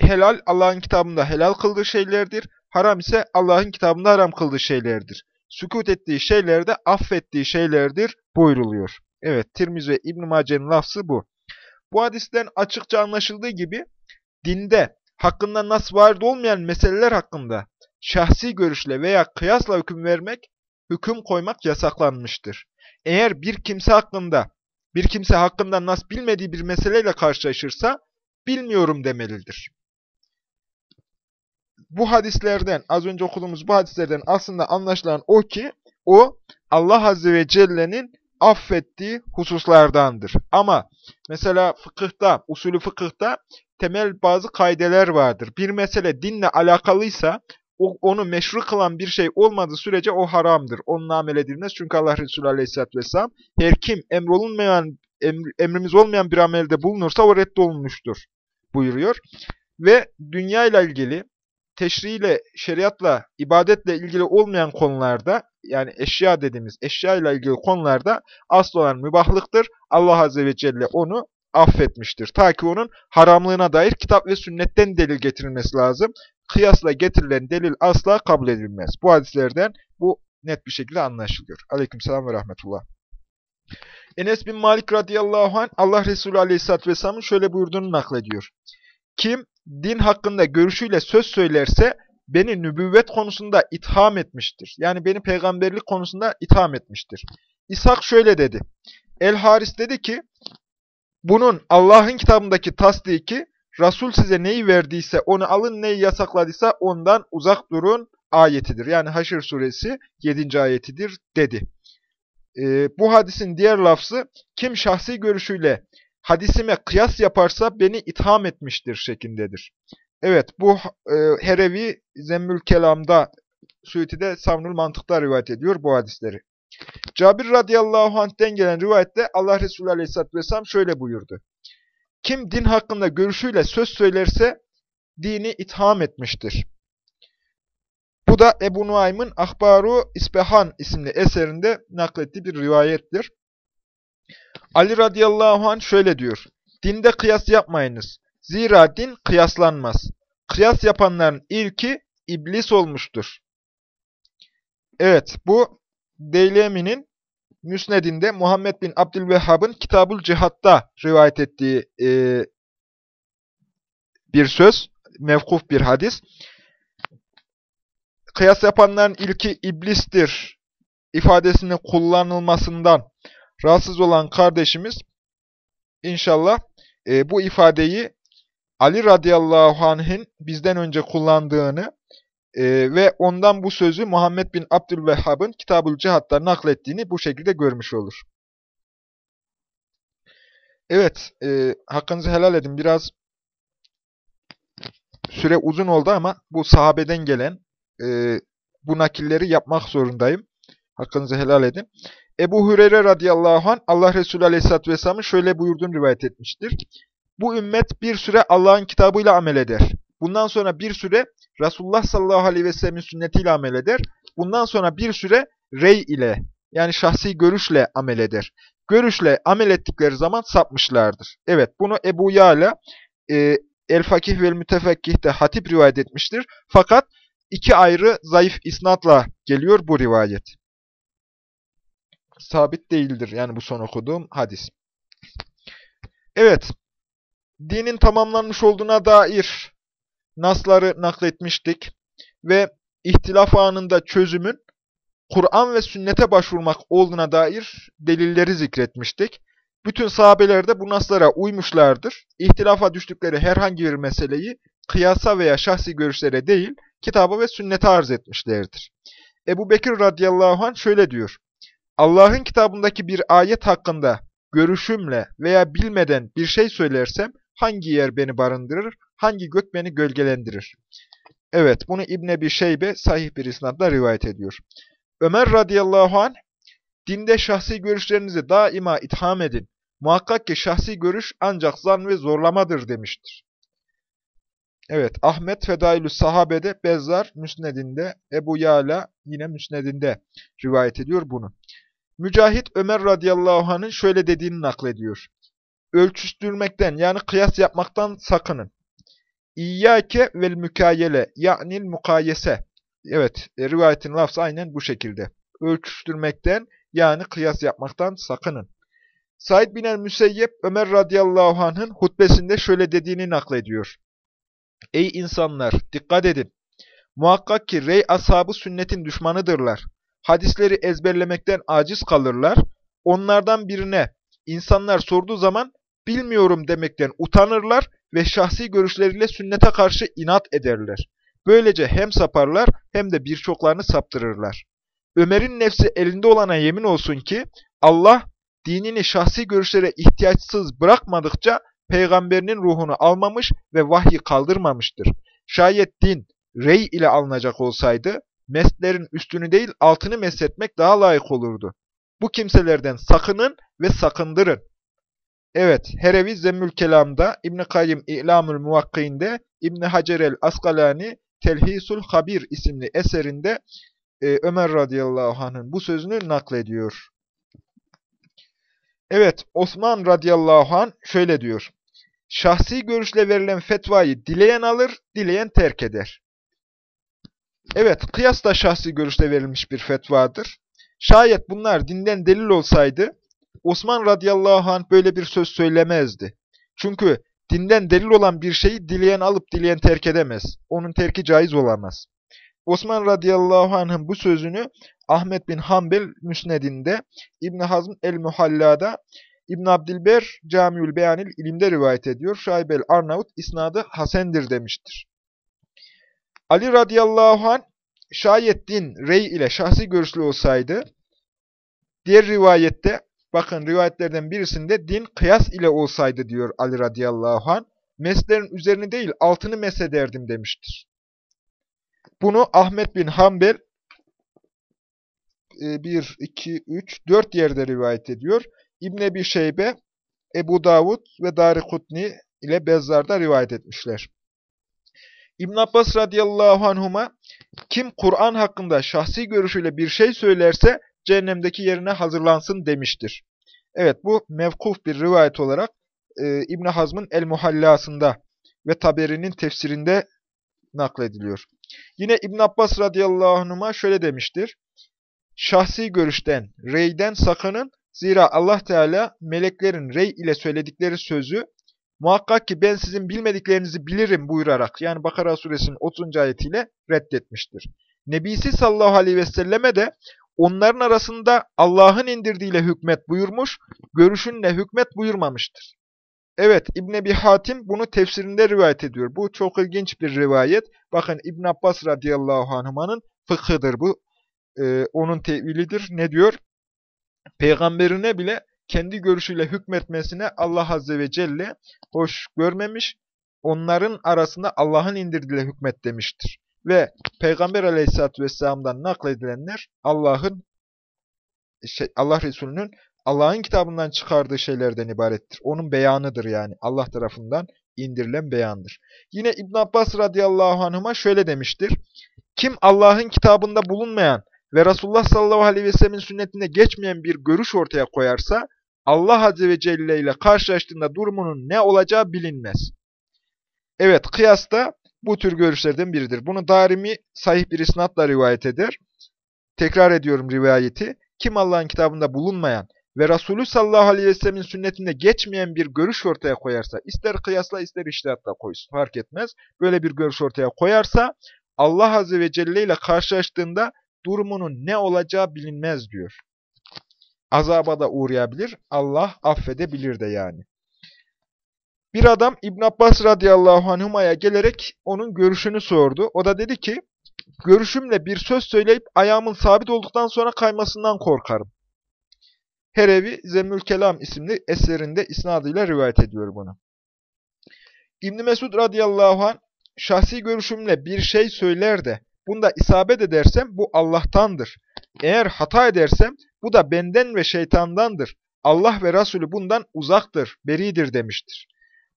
helal Allah'ın kitabında helal kıldığı şeylerdir. Haram ise Allah'ın kitabında haram kıldığı şeylerdir. Sükut ettiği şeyler de affettiği şeylerdir buyruluyor. Evet, Tirmiz ve İbn-i Mace'nin lafzı bu. Bu hadisten açıkça anlaşıldığı gibi dinde hakkında nas vardı olmayan meseleler hakkında şahsi görüşle veya kıyasla hüküm vermek, hüküm koymak yasaklanmıştır. Eğer bir kimse hakkında, bir kimse hakkında nas bilmediği bir meseleyle karşılaşırsa, bilmiyorum demelidir. Bu hadislerden, az önce okuduğumuz bu hadislerden aslında anlaşılan o ki, o Allah Azze ve Celle'nin affettiği hususlardandır. Ama mesela fıkıhta, usulü fıkıhta temel bazı kaideler vardır. Bir mesele dinle alakalıysa onu meşru kılan bir şey olmadığı sürece o haramdır. Onunla amel edilmez. Çünkü Allah Resulü Aleyhisselatü Vesselam her kim emrolunmayan, emr, emrimiz olmayan bir amelde bulunursa o reddolunmuştur buyuruyor. Ve dünya ile ilgili teşriyle, şeriatla, ibadetle ilgili olmayan konularda yani eşya dediğimiz eşya ile ilgili konularda asıl olan mübahlıktır. Allah Azze ve Celle onu affetmiştir. Ta ki onun haramlığına dair kitap ve sünnetten delil getirilmesi lazım. Kıyasla getirilen delil asla kabul edilmez. Bu hadislerden bu net bir şekilde anlaşılıyor. Aleykümselam ve rahmetullah. Enes bin Malik radıyallahu anh Allah Resulü aleyhisselatü vesselamın şöyle buyurduğunu naklediyor. Kim din hakkında görüşüyle söz söylerse beni nübüvvet konusunda itham etmiştir. Yani beni peygamberlik konusunda itham etmiştir. İshak şöyle dedi. El-Haris dedi ki, bunun Allah'ın kitabındaki tasdiki, Resul size neyi verdiyse onu alın, neyi yasakladıysa ondan uzak durun ayetidir. Yani Haşr suresi 7. ayetidir dedi. Ee, bu hadisin diğer lafzı, kim şahsi görüşüyle hadisime kıyas yaparsa beni itham etmiştir şeklindedir. Evet bu e, Herevi Zemmül Kelam'da Suyuti'de Savnul Mantık'ta rivayet ediyor bu hadisleri. Cabir radıyallahu anh'ten gelen rivayette Allah Resulü aleyhisselatü vesselam şöyle buyurdu. Kim din hakkında görüşüyle söz söylerse dini itham etmiştir. Bu da Ebu Nuaym'ın Ahbaru İsbehan isimli eserinde naklettiği bir rivayettir. Ali radıyallahu anh şöyle diyor. Dinde kıyas yapmayınız. Zira din kıyaslanmaz. Kıyas yapanların ilki iblis olmuştur. Evet, bu Deylemi'nin Müsned'inde Muhammed bin Abdülvehhab'ın Kitabul Cihat'ta rivayet ettiği e, bir söz, mevkuf bir hadis. Kıyas yapanların ilki iblistir ifadesinin kullanılmasından rahatsız olan kardeşimiz inşallah e, bu ifadeyi Ali radıyallahu anh'ın bizden önce kullandığını e, ve ondan bu sözü Muhammed bin Abdülvehhab'ın Kitabül Cihat'ta naklettiğini bu şekilde görmüş olur. Evet, e, hakkınızı helal edin. Biraz süre uzun oldu ama bu sahabeden gelen e, bu nakilleri yapmak zorundayım. Hakkınızı helal edin. Ebu Hureyre radıyallahu anh Allah Resulü aleyhisselatü vesselamın şöyle buyurduğunu rivayet etmiştir. Bu ümmet bir süre Allah'ın kitabıyla amel eder. Bundan sonra bir süre Resulullah sallallahu aleyhi ve sellemin sünnetiyle amel eder. Bundan sonra bir süre rey ile yani şahsi görüşle amel eder. Görüşle amel ettikleri zaman sapmışlardır. Evet bunu Ebu Yala e, El Fakih ve Mütefekkih'te hatip rivayet etmiştir. Fakat iki ayrı zayıf isnatla geliyor bu rivayet. Sabit değildir yani bu son okuduğum hadis. Evet, dinin tamamlanmış olduğuna dair nasları nakletmiştik ve ihtilaf anında çözümün Kur'an ve sünnete başvurmak olduğuna dair delilleri zikretmiştik. Bütün sahabeler de bu naslara uymuşlardır. İhtilafa düştükleri herhangi bir meseleyi kıyasa veya şahsi görüşlere değil, kitaba ve sünnete arz etmişlerdir. Ebu Bekir radıyallahu anh şöyle diyor. Allah'ın kitabındaki bir ayet hakkında görüşümle veya bilmeden bir şey söylersem hangi yer beni barındırır, hangi gök beni gölgelendirir? Evet, bunu İbn Ebi Şeybe sahih bir isnadla rivayet ediyor. Ömer radıyallahu anh, dinde şahsi görüşlerinizi daima itham edin. Muhakkak ki şahsi görüş ancak zan ve zorlamadır demiştir. Evet, Ahmet Fedailü Sahabe'de, Bezzar Müsned'inde, Ebu Yala yine Müsned'inde rivayet ediyor bunu. Mücahit Ömer radıyallahu anh'ın şöyle dediğini naklediyor. Ölçüştürmekten yani kıyas yapmaktan sakının. İyyâke vel mükayele ya'nil mukayese. Evet, e, rivayetin lafzı aynen bu şekilde. Ölçüştürmekten yani kıyas yapmaktan sakının. Said bin el-Müseyyep Ömer radıyallahu anh'ın hutbesinde şöyle dediğini naklediyor. Ey insanlar dikkat edin. Muhakkak ki rey ashabı sünnetin düşmanıdırlar. Hadisleri ezberlemekten aciz kalırlar. Onlardan birine insanlar sorduğu zaman bilmiyorum demekten utanırlar ve şahsi görüşleriyle sünnete karşı inat ederler. Böylece hem saparlar hem de birçoklarını saptırırlar. Ömer'in nefsi elinde olana yemin olsun ki Allah dinini şahsi görüşlere ihtiyaçsız bırakmadıkça peygamberinin ruhunu almamış ve vahyi kaldırmamıştır. Şayet din rey ile alınacak olsaydı, meslerin üstünü değil altını mesletmek daha layık olurdu. Bu kimselerden sakının ve sakındırın. Evet, Herevi Zemmül Kelam'da, İbn-i Kayyım İ'lamül Muvakki'inde, İbn-i Hacer el-Askalani Telhisul Habir isimli eserinde e, Ömer radıyallahu anh'ın bu sözünü naklediyor. Evet, Osman radıyallahu anh şöyle diyor. Şahsi görüşle verilen fetvayı dileyen alır, dileyen terk eder. Evet, kıyas da şahsi görüşle verilmiş bir fetvadır. Şayet bunlar dinden delil olsaydı, Osman radıyallahu anh böyle bir söz söylemezdi. Çünkü dinden delil olan bir şeyi dileyen alıp dileyen terk edemez. Onun terki caiz olamaz. Osman radıyallahu anh'ın bu sözünü Ahmet bin Hanbel Müsned'inde, İbn Hazm el-Muhalla'da, İbn Abdilber Camiül Beyanil ilimde rivayet ediyor. Şaibel Arnavut isnadı Hasendir demiştir. Ali radıyallahu anh şayet din rey ile şahsi görüşlü olsaydı, diğer rivayette, bakın rivayetlerden birisinde din kıyas ile olsaydı diyor Ali radıyallahu anh, meslerin üzerini değil altını mesederdim demiştir. Bunu Ahmet bin Hanbel 1, 2, 3, 4 yerde rivayet ediyor. İbn Ebi Şeybe, Ebu Davud ve Darikutni ile Bezzar'da rivayet etmişler. İbn Abbas radıyallahu anhuma kim Kur'an hakkında şahsi görüşüyle bir şey söylerse cehennemdeki yerine hazırlansın demiştir. Evet bu mevkuf bir rivayet olarak e, İbn Hazm'ın El Muhallasında ve Taberi'nin tefsirinde naklediliyor. Yine İbn Abbas radıyallahu anhuma şöyle demiştir. Şahsi görüşten, reyden sakının. Zira Allah Teala meleklerin rey ile söyledikleri sözü Muhakkak ki ben sizin bilmediklerinizi bilirim buyurarak yani Bakara suresinin 30. ayetiyle reddetmiştir. Nebisi sallallahu aleyhi ve selleme de onların arasında Allah'ın indirdiğiyle hükmet buyurmuş, görüşünle hükmet buyurmamıştır. Evet İbn Ebi Hatim bunu tefsirinde rivayet ediyor. Bu çok ilginç bir rivayet. Bakın İbn Abbas radıyallahu anh'ın fıkhıdır bu. Ee, onun tevilidir. Ne diyor? Peygamberine bile kendi görüşüyle hükmetmesine Allah azze ve celle hoş görmemiş. Onların arasında Allah'ın indirdiğiyle hükmet demiştir. Ve Peygamber aleyhissalatü vesselam'dan nakledilenler Allah'ın şey, Allah Resulü'nün Allah'ın kitabından çıkardığı şeylerden ibarettir. Onun beyanıdır yani. Allah tarafından indirilen beyandır. Yine İbn Abbas radıyallahu anhuma şöyle demiştir. Kim Allah'ın kitabında bulunmayan ve Resulullah sallallahu aleyhi ve sellemin sünnetinde geçmeyen bir görüş ortaya koyarsa Allah azze ve celle ile karşılaştığında durumunun ne olacağı bilinmez. Evet, kıyasta bu tür görüşlerden biridir. Bunu Darimi sahih bir isnatla rivayet eder. Tekrar ediyorum rivayeti. Kim Allah'ın kitabında bulunmayan ve Resulü sallallahu aleyhi ve sellemin sünnetinde geçmeyen bir görüş ortaya koyarsa, ister kıyasla ister iştihatla koysun, fark etmez. Böyle bir görüş ortaya koyarsa, Allah azze ve celle ile karşılaştığında durumunun ne olacağı bilinmez diyor. Azaba da uğrayabilir, Allah affedebilir de yani. Bir adam İbn Abbas radıyallahu anhuma'ya gelerek onun görüşünü sordu. O da dedi ki, görüşümle bir söz söyleyip ayağımın sabit olduktan sonra kaymasından korkarım. Herevi Zemmül Kelam isimli eserinde isnadıyla rivayet ediyor bunu. İbn Mesud radıyallahu an şahsi görüşümle bir şey söyler de bunda isabet edersem bu Allah'tandır. Eğer hata edersem bu da benden ve şeytandandır. Allah ve Resulü bundan uzaktır, beridir demiştir.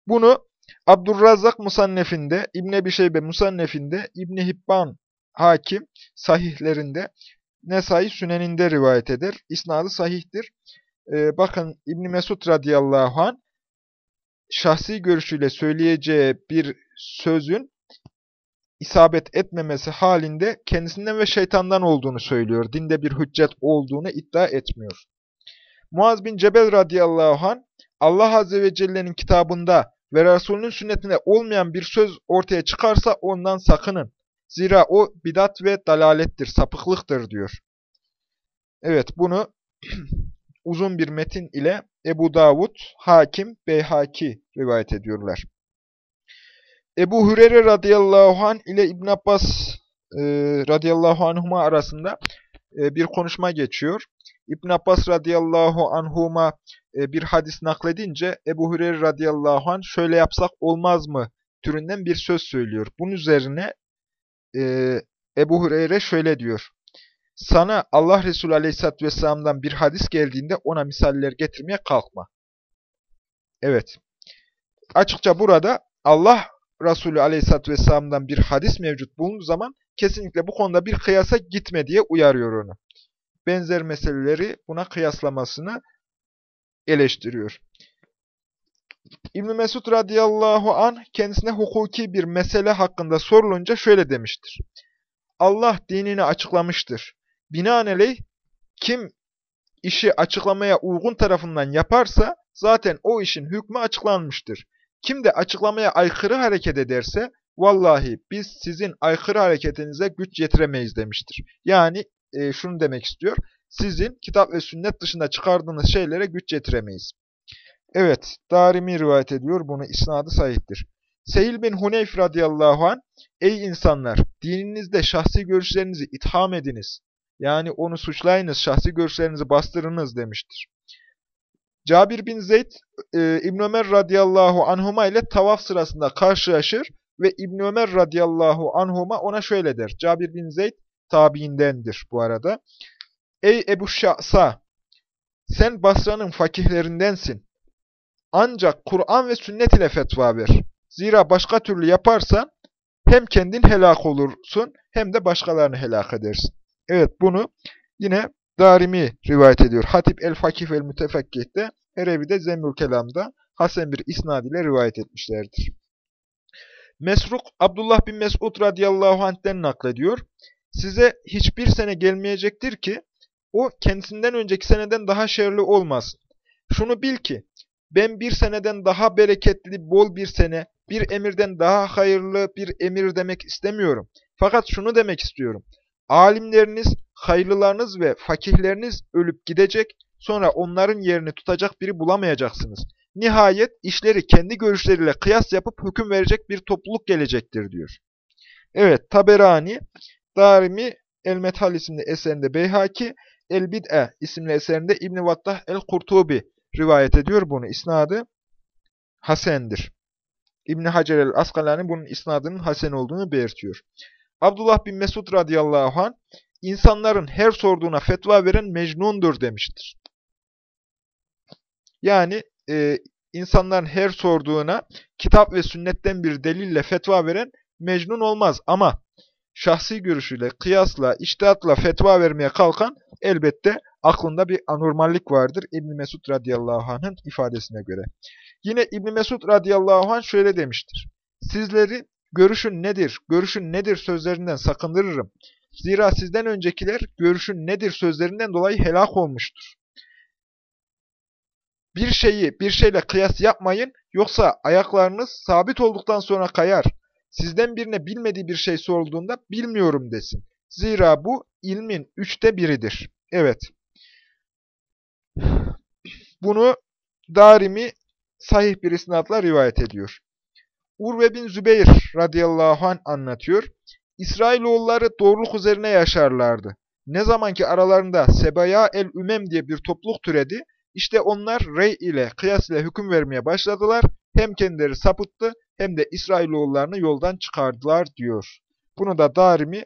Bunu Abdurrazzak Musannef'inde, İbn Ebi Şeybe Musannef'inde, İbn Hibban Hakim sahihlerinde, Nesai Sünen'inde rivayet eder. İsnadı sahihtir. Ee, bakın İbn Mesud radıyallahu an şahsi görüşüyle söyleyeceği bir sözün isabet etmemesi halinde kendisinden ve şeytandan olduğunu söylüyor. Dinde bir hüccet olduğunu iddia etmiyor. Muaz bin Cebel radıyallahu an Allah azze ve celle'nin kitabında ve Resulünün sünnetinde olmayan bir söz ortaya çıkarsa ondan sakının. Zira o bidat ve dalalettir, sapıklıktır diyor. Evet bunu uzun bir metin ile Ebu Davud, Hakim, Beyhaki rivayet ediyorlar. Ebu Hürere radıyallahu anh ile İbn Abbas e, radıyallahu anhuma arasında e, bir konuşma geçiyor. İbn Abbas radıyallahu anhuma e, bir hadis nakledince Ebu Hüreyre radıyallahu anh şöyle yapsak olmaz mı türünden bir söz söylüyor. Bunun üzerine e, Ebu Hüreyre şöyle diyor. Sana Allah Resulü aleyhisselatü vesselam'dan bir hadis geldiğinde ona misaller getirmeye kalkma. Evet. Açıkça burada Allah Resulü aleyhisselatü vesselam'dan bir hadis mevcut bulunduğu zaman kesinlikle bu konuda bir kıyasa gitme diye uyarıyor onu. Benzer meseleleri buna kıyaslamasını eleştiriyor. İbn Mesud radıyallahu an kendisine hukuki bir mesele hakkında sorulunca şöyle demiştir. Allah dinini açıklamıştır. Binaenaleyh kim işi açıklamaya uygun tarafından yaparsa zaten o işin hükmü açıklanmıştır. Kim de açıklamaya aykırı hareket ederse vallahi biz sizin aykırı hareketinize güç yetiremeyiz demiştir. Yani e, şunu demek istiyor. Sizin kitap ve sünnet dışında çıkardığınız şeylere güç yetiremeyiz. Evet, Darimi rivayet ediyor. Bunu isnadı sahiptir. Seyil bin Huneyf radıyallahu an, Ey insanlar! Dininizde şahsi görüşlerinizi itham ediniz. Yani onu suçlayınız, şahsi görüşlerinizi bastırınız demiştir. Cabir bin Zeyd, e, İbn Ömer radıyallahu anhuma ile tavaf sırasında karşılaşır ve İbn Ömer radıyallahu anhuma ona şöyle der. Cabir bin Zeyd tabiindendir bu arada. Ey Ebu Şa'sa, sen Basra'nın fakihlerindensin. Ancak Kur'an ve sünnet ile fetva ver. Zira başka türlü yaparsan hem kendin helak olursun hem de başkalarını helak edersin. Evet bunu yine Darimi rivayet ediyor. Hatip el-Fakih el-Mütefekkih'te, Erevi'de Zemmül Kelam'da Hasan bir isnad ile rivayet etmişlerdir. Mesruk, Abdullah bin Mesud radıyallahu anh'ten naklediyor. Size hiçbir sene gelmeyecektir ki, o kendisinden önceki seneden daha şerli olmasın. Şunu bil ki, ben bir seneden daha bereketli, bol bir sene, bir emirden daha hayırlı bir emir demek istemiyorum. Fakat şunu demek istiyorum. Alimleriniz, hayırlılarınız ve fakihleriniz ölüp gidecek, sonra onların yerini tutacak biri bulamayacaksınız. Nihayet işleri kendi görüşleriyle kıyas yapıp hüküm verecek bir topluluk gelecektir diyor. Evet, Taberani, Darimi, El-Methal isimli eserinde Beyhaki, El-Bid'e isimli eserinde İbn-i Vattah El-Kurtubi rivayet ediyor bunu. İsnadı Hasen'dir. İbn Hacer el-Askalani bunun isnadının Hasen olduğunu belirtiyor. Abdullah bin Mesud radıyallahu anh, insanların her sorduğuna fetva veren mecnundur demiştir. Yani e, insanların her sorduğuna kitap ve sünnetten bir delille fetva veren mecnun olmaz. Ama şahsi görüşüyle, kıyasla, iştihatla fetva vermeye kalkan elbette aklında bir anormallik vardır İbn Mesud radıyallahu anh'ın ifadesine göre. Yine İbn Mesud radıyallahu anh şöyle demiştir. Sizleri görüşün nedir, görüşün nedir sözlerinden sakındırırım. Zira sizden öncekiler görüşün nedir sözlerinden dolayı helak olmuştur. Bir şeyi bir şeyle kıyas yapmayın, yoksa ayaklarınız sabit olduktan sonra kayar. Sizden birine bilmediği bir şey sorulduğunda bilmiyorum desin. Zira bu ilmin üçte biridir. Evet. Bunu Darimi sahih bir isnatla rivayet ediyor. Urve bin Zübeyir radıyallahu anh anlatıyor. İsrailoğulları doğruluk üzerine yaşarlardı. Ne zaman ki aralarında Sebaya el-Ümem diye bir topluluk türedi, işte onlar rey ile, kıyas ile hüküm vermeye başladılar. Hem kendileri sapıttı hem de İsrailoğullarını yoldan çıkardılar diyor. Bunu da Darimi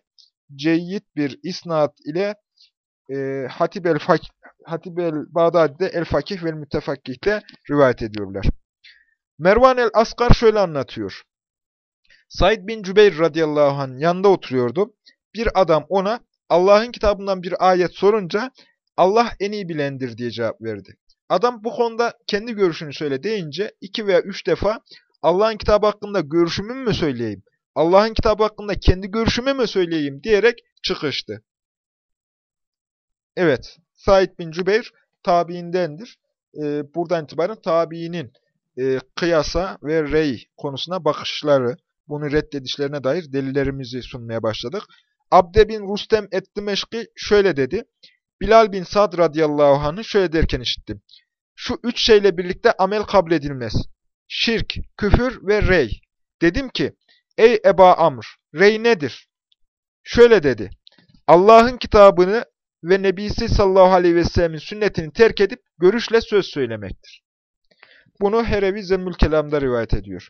ceyyid bir isnat ile e, Hatib el-Fakih Hatib el-Bağdadi'de El-Fakih ve El-Mütefakih'te rivayet ediyorlar. Mervan el-Asgar şöyle anlatıyor. Said bin Cübeyr radıyallahu anh yanında oturuyordu. Bir adam ona Allah'ın kitabından bir ayet sorunca Allah en iyi bilendir diye cevap verdi. Adam bu konuda kendi görüşünü söyle deyince iki veya üç defa Allah'ın kitabı hakkında görüşümü mü söyleyeyim, Allah'ın kitabı hakkında kendi görüşümü mü söyleyeyim diyerek çıkıştı. Evet, Said bin Cübeyr tabiindendir. Ee, buradan itibaren tabiinin e, kıyasa ve rey konusuna bakışları, bunu reddedişlerine dair delillerimizi sunmaya başladık. Abde bin Rustem et-Dimeşki şöyle dedi. Bilal bin Sad radıyallahu anh'ı şöyle derken işittim. Şu üç şeyle birlikte amel kabul edilmez. Şirk, küfür ve rey. Dedim ki, ey Eba Amr, rey nedir? Şöyle dedi. Allah'ın kitabını ve Nebisi sallallahu aleyhi ve sellemin sünnetini terk edip görüşle söz söylemektir. Bunu Herevi Zemmül Kelam'da rivayet ediyor.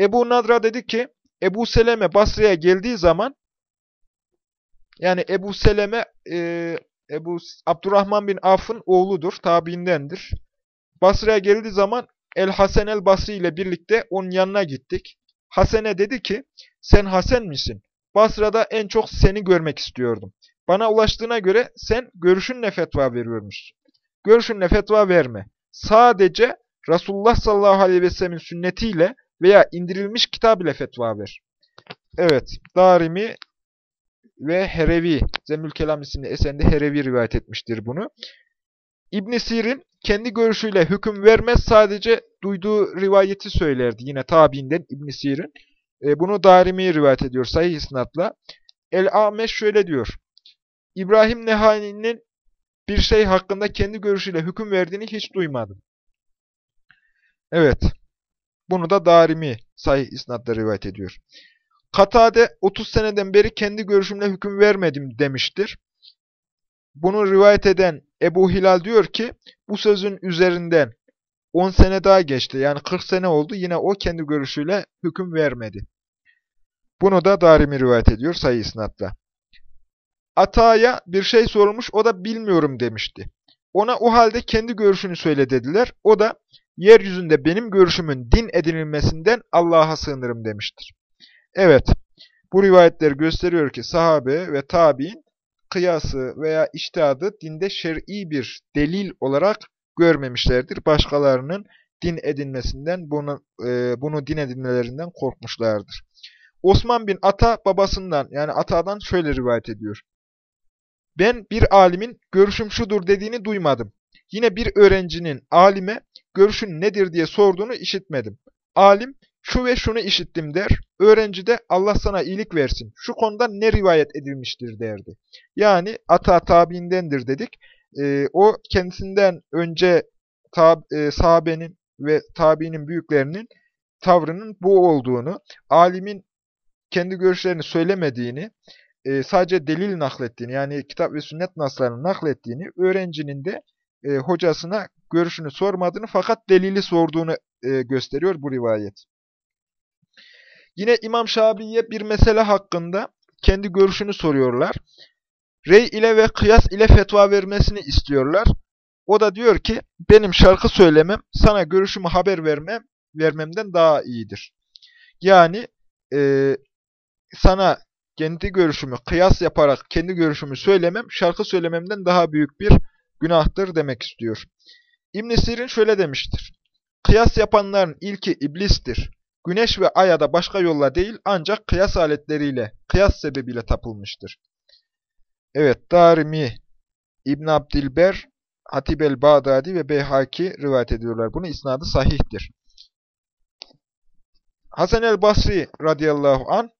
Ebu Nadra dedi ki, Ebu Seleme Basra'ya geldiği zaman, yani Ebu Seleme, e, Ebu Abdurrahman bin Af'ın oğludur, tabiindendir. Basra'ya geldiği zaman El-Hasen el-Basri ile birlikte onun yanına gittik. Hasen'e dedi ki, sen Hasen misin? Basra'da en çok seni görmek istiyordum. Bana ulaştığına göre sen görüşünle fetva veriyormuşsun. Görüşünle fetva verme. Sadece Resulullah sallallahu aleyhi ve sellemin sünnetiyle veya indirilmiş kitab ile fetva ver. Evet, Darimi ve Herevi, Zemmül Kelam isimli eserinde Herevi rivayet etmiştir bunu. İbn Sirin kendi görüşüyle hüküm vermez, sadece duyduğu rivayeti söylerdi. Yine tabiinden ibn Sirin. E, bunu Darimi rivayet ediyor sahih isnatla. El-Ameş şöyle diyor. İbrahim Nehani'nin bir şey hakkında kendi görüşüyle hüküm verdiğini hiç duymadım. Evet. Bunu da Darimi sahih isnatla rivayet ediyor. Katade 30 seneden beri kendi görüşümle hüküm vermedim demiştir. Bunu rivayet eden Ebu Hilal diyor ki bu sözün üzerinden 10 sene daha geçti. Yani 40 sene oldu. Yine o kendi görüşüyle hüküm vermedi. Bunu da Darimi rivayet ediyor sayı isnatla. Ata'ya bir şey sorulmuş, o da bilmiyorum demişti. Ona o halde kendi görüşünü söyle dediler. O da yeryüzünde benim görüşümün din edinilmesinden Allah'a sığınırım demiştir. Evet, bu rivayetler gösteriyor ki sahabe ve tabi'in kıyası veya iştihadı dinde şer'i bir delil olarak görmemişlerdir. Başkalarının din edinmesinden, bunu, e, bunu din edinmelerinden korkmuşlardır. Osman bin Ata babasından yani Ata'dan şöyle rivayet ediyor. Ben bir alimin görüşüm şudur dediğini duymadım. Yine bir öğrencinin alime görüşün nedir diye sorduğunu işitmedim. Alim şu ve şunu işittim der. Öğrenci de Allah sana iyilik versin. Şu konuda ne rivayet edilmiştir derdi. Yani ata tabiindendir dedik. E, o kendisinden önce tab e, sahabenin ve tabiinin büyüklerinin tavrının bu olduğunu, alimin kendi görüşlerini söylemediğini, e, sadece delil naklettiğini, yani kitap ve sünnet naslarını naklettiğini, öğrencinin de e, hocasına görüşünü sormadığını fakat delili sorduğunu e, gösteriyor bu rivayet. Yine İmam Şabi'ye bir mesele hakkında kendi görüşünü soruyorlar. Rey ile ve kıyas ile fetva vermesini istiyorlar. O da diyor ki benim şarkı söylemem sana görüşümü haber vermem vermemden daha iyidir. Yani e, sana kendi görüşümü kıyas yaparak kendi görüşümü söylemem şarkı söylememden daha büyük bir günahtır demek istiyor. İbn Sirin şöyle demiştir. Kıyas yapanların ilki iblistir. Güneş ve aya da başka yolla değil ancak kıyas aletleriyle, kıyas sebebiyle tapılmıştır. Evet, Darimi, İbn Abdilber, Hatib el-Bağdadi ve Beyhaki rivayet ediyorlar. Bunu isnadı sahihtir. Hasan el-Basri radıyallahu an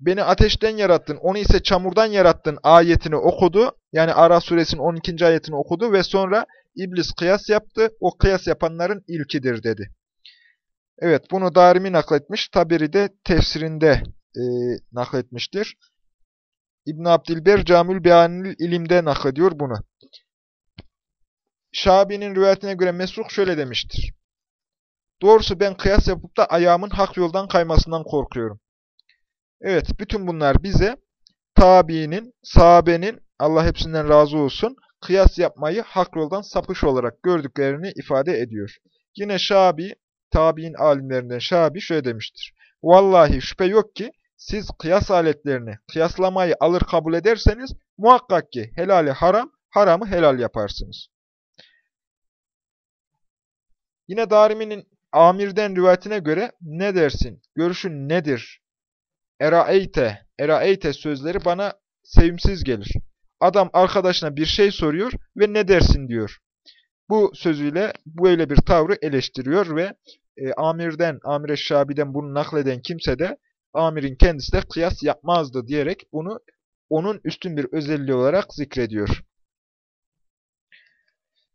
beni ateşten yarattın, onu ise çamurdan yarattın ayetini okudu. Yani Ara suresinin 12. ayetini okudu ve sonra iblis kıyas yaptı. O kıyas yapanların ilkidir dedi. Evet bunu Darimi nakletmiş. Taberi de tefsirinde e, nakletmiştir. İbn Abdilber Camül Beyanil ilimde naklediyor bunu. Şabi'nin rivayetine göre Mesruk şöyle demiştir. Doğrusu ben kıyas yapıp da ayağımın hak yoldan kaymasından korkuyorum. Evet, bütün bunlar bize tabiinin, sahabenin, Allah hepsinden razı olsun, kıyas yapmayı hak yoldan sapış olarak gördüklerini ifade ediyor. Yine Şabi, tabi'in alimlerinden Şabi şöyle demiştir. Vallahi şüphe yok ki siz kıyas aletlerini, kıyaslamayı alır kabul ederseniz muhakkak ki helali haram, haramı helal yaparsınız. Yine Darimi'nin Amir'den rivayetine göre ne dersin, görüşün nedir? Eraeyte, eraeyte sözleri bana sevimsiz gelir. Adam arkadaşına bir şey soruyor ve ne dersin diyor. Bu sözüyle böyle bir tavrı eleştiriyor ve e, Amir'den, Amir-i Şabi'den bunu nakleden kimse de Amir'in kendisi de kıyas yapmazdı diyerek bunu onun üstün bir özelliği olarak zikrediyor.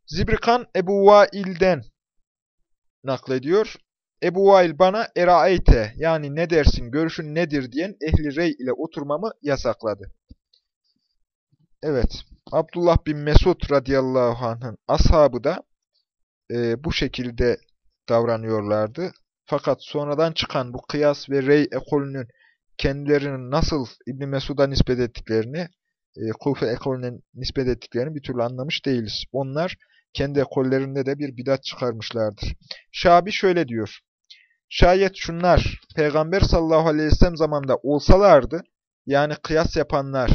Zibrikan Ebu Vail'den naklediyor. Ebu Vail bana eraeyte yani ne dersin, görüşün nedir diyen ehli rey ile oturmamı yasakladı. Evet, Abdullah bin Mesud radıyallahu anh'ın ashabı da e, bu şekilde davranıyorlardı. Fakat sonradan çıkan bu kıyas ve rey ekolünün kendilerinin nasıl İbn Mesud'a nispet ettiklerini, e, Kufe ekolüne nispet ettiklerini bir türlü anlamış değiliz. Onlar kendi ekollerinde de bir bidat çıkarmışlardır. Şabi şöyle diyor. Şayet şunlar Peygamber sallallahu aleyhi ve sellem zamanında olsalardı, yani kıyas yapanlar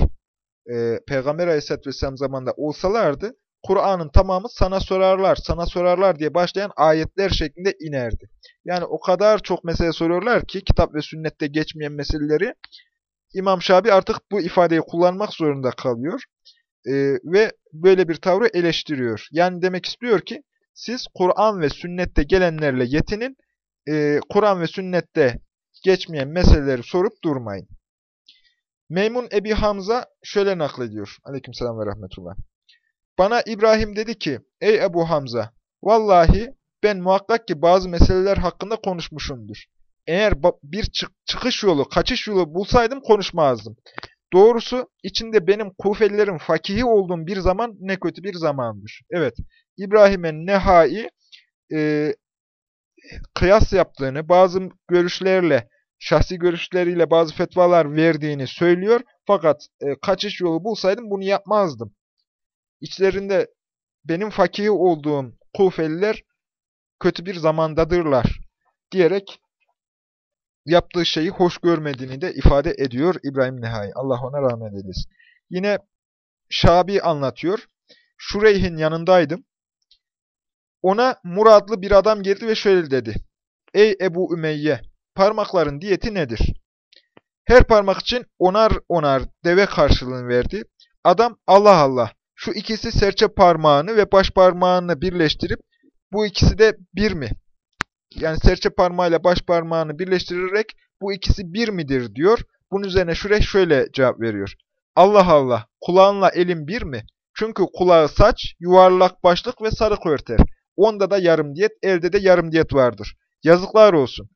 e, Peygamber aleyhisselatü vesselam zamanında olsalardı, Kur'an'ın tamamı sana sorarlar, sana sorarlar diye başlayan ayetler şeklinde inerdi. Yani o kadar çok mesele soruyorlar ki kitap ve sünnette geçmeyen meseleleri İmam Şabi artık bu ifadeyi kullanmak zorunda kalıyor. E, ve böyle bir tavrı eleştiriyor. Yani demek istiyor ki siz Kur'an ve sünnette gelenlerle yetinin, e, Kur'an ve sünnette geçmeyen meseleleri sorup durmayın. Meymun Ebi Hamza şöyle naklediyor. Aleykümselam ve rahmetullah. Bana İbrahim dedi ki, ey Ebu Hamza, vallahi ben muhakkak ki bazı meseleler hakkında konuşmuşumdur. Eğer bir çıkış yolu, kaçış yolu bulsaydım konuşmazdım. Doğrusu içinde benim Kufelilerin fakihi olduğum bir zaman ne kötü bir zamandır. Evet, İbrahim'e Nehai e, kıyas yaptığını, bazı görüşlerle, şahsi görüşleriyle bazı fetvalar verdiğini söylüyor. Fakat e, kaçış yolu bulsaydım bunu yapmazdım. İçlerinde benim fakih olduğum Kufeliler kötü bir zamandadırlar diyerek yaptığı şeyi hoş görmediğini de ifade ediyor İbrahim Nehai. Allah ona rahmet eylesin. Yine Şabi anlatıyor. Şureyh'in yanındaydım. Ona muradlı bir adam geldi ve şöyle dedi. Ey Ebu Ümeyye, parmakların diyeti nedir? Her parmak için onar onar deve karşılığını verdi. Adam Allah Allah, şu ikisi serçe parmağını ve baş parmağını birleştirip bu ikisi de bir mi? Yani serçe parmağıyla baş parmağını birleştirerek bu ikisi bir midir diyor. Bunun üzerine Şureyh şöyle cevap veriyor. Allah Allah, kulağınla elin bir mi? Çünkü kulağı saç, yuvarlak başlık ve sarık örter. Onda da yarım diyet, elde de yarım diyet vardır. Yazıklar olsun.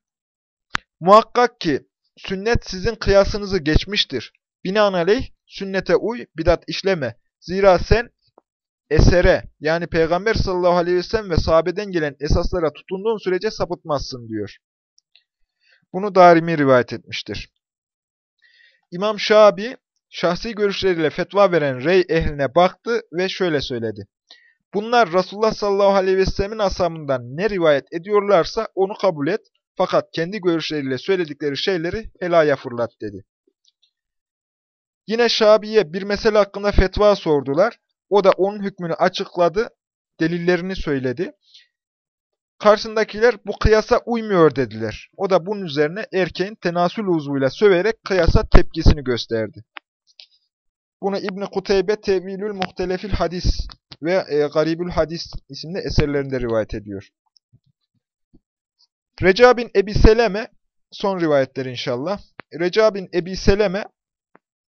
Muhakkak ki sünnet sizin kıyasınızı geçmiştir. Binaenaleyh sünnete uy, bidat işleme. Zira sen esere yani Peygamber sallallahu aleyhi ve sellem ve sahabeden gelen esaslara tutunduğun sürece sapıtmazsın diyor. Bunu Darimi rivayet etmiştir. İmam Şabi şahsi görüşleriyle fetva veren rey ehline baktı ve şöyle söyledi. Bunlar Resulullah sallallahu aleyhi ve sellemin ashabından ne rivayet ediyorlarsa onu kabul et. Fakat kendi görüşleriyle söyledikleri şeyleri helaya fırlat dedi. Yine Şabi'ye bir mesele hakkında fetva sordular. O da onun hükmünü açıkladı, delillerini söyledi. Karşındakiler bu kıyasa uymuyor dediler. O da bunun üzerine erkeğin tenasül uzvuyla söverek kıyasa tepkisini gösterdi. Bunu İbn Kuteybe Tevilül Muhtelefil Hadis ve e, Garibül Hadis isimli eserlerinde rivayet ediyor. Reca bin Ebi Seleme, son rivayetler inşallah. Reca bin Ebi Seleme,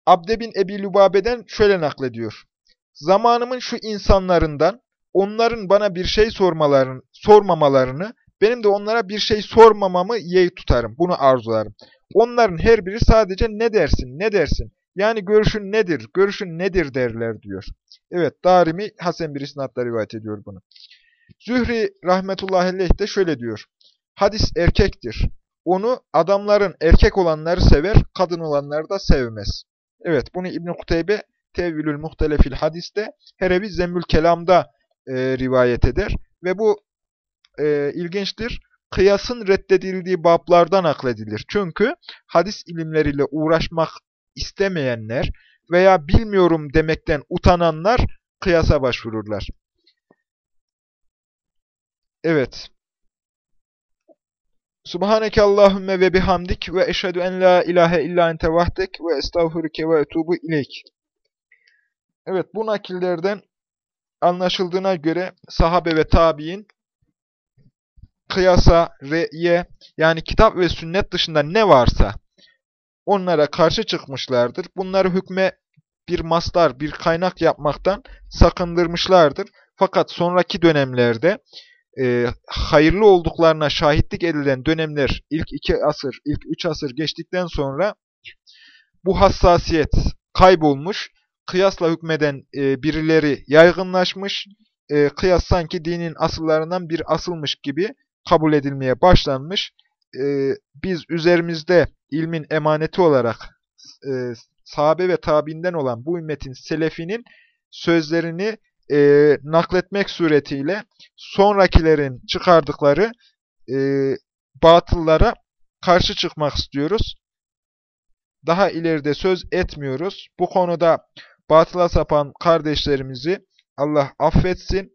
Abde Ebi Lübabe'den şöyle naklediyor. Zamanımın şu insanlarından onların bana bir şey sormalarını, sormamalarını, benim de onlara bir şey sormamamı yeğ tutarım. Bunu arzularım. Onların her biri sadece ne dersin, ne dersin? Yani görüşün nedir, görüşün nedir derler diyor. Evet, Darimi Hasan bir isnatla rivayet ediyor bunu. Zühri rahmetullahi aleyh de şöyle diyor. Hadis erkektir. Onu adamların erkek olanları sever, kadın olanları da sevmez. Evet, bunu İbn-i Kuteybe Tevvilül Muhtelefil Hadis'te, Herevi Zemmül Kelam'da e, rivayet eder. Ve bu e, ilginçtir. Kıyasın reddedildiği bablardan nakledilir. Çünkü hadis ilimleriyle uğraşmak istemeyenler veya bilmiyorum demekten utananlar kıyasa başvururlar. Evet. Subhaneke Allahümme ve bihamdik ve eşhedü en la ilahe illa ente vahdek ve estağfurüke ve etubu ileyk. Evet bu nakillerden anlaşıldığına göre sahabe ve tabi'in kıyasa, re'ye yani kitap ve sünnet dışında ne varsa onlara karşı çıkmışlardır. Bunları hükme bir mastar, bir kaynak yapmaktan sakındırmışlardır. Fakat sonraki dönemlerde e, hayırlı olduklarına şahitlik edilen dönemler ilk iki asır, ilk üç asır geçtikten sonra bu hassasiyet kaybolmuş, kıyasla hükmeden e, birileri yaygınlaşmış, e, kıyas sanki dinin asıllarından bir asılmış gibi kabul edilmeye başlanmış. E, biz üzerimizde ilmin emaneti olarak e, sahabe ve tabiinden olan bu ümmetin selefinin sözlerini e, nakletmek suretiyle sonrakilerin çıkardıkları e, batıllara karşı çıkmak istiyoruz. Daha ileride söz etmiyoruz. Bu konuda batıla sapan kardeşlerimizi Allah affetsin.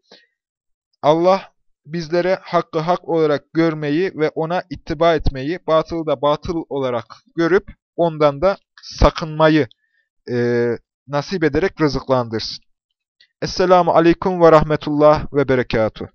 Allah bizlere hakkı hak olarak görmeyi ve ona ittiba etmeyi, batılı da batıl olarak görüp ondan da sakınmayı e, nasip ederek rızıklandırsın. Esselamu Aleyküm ve Rahmetullah ve Berekatuhu.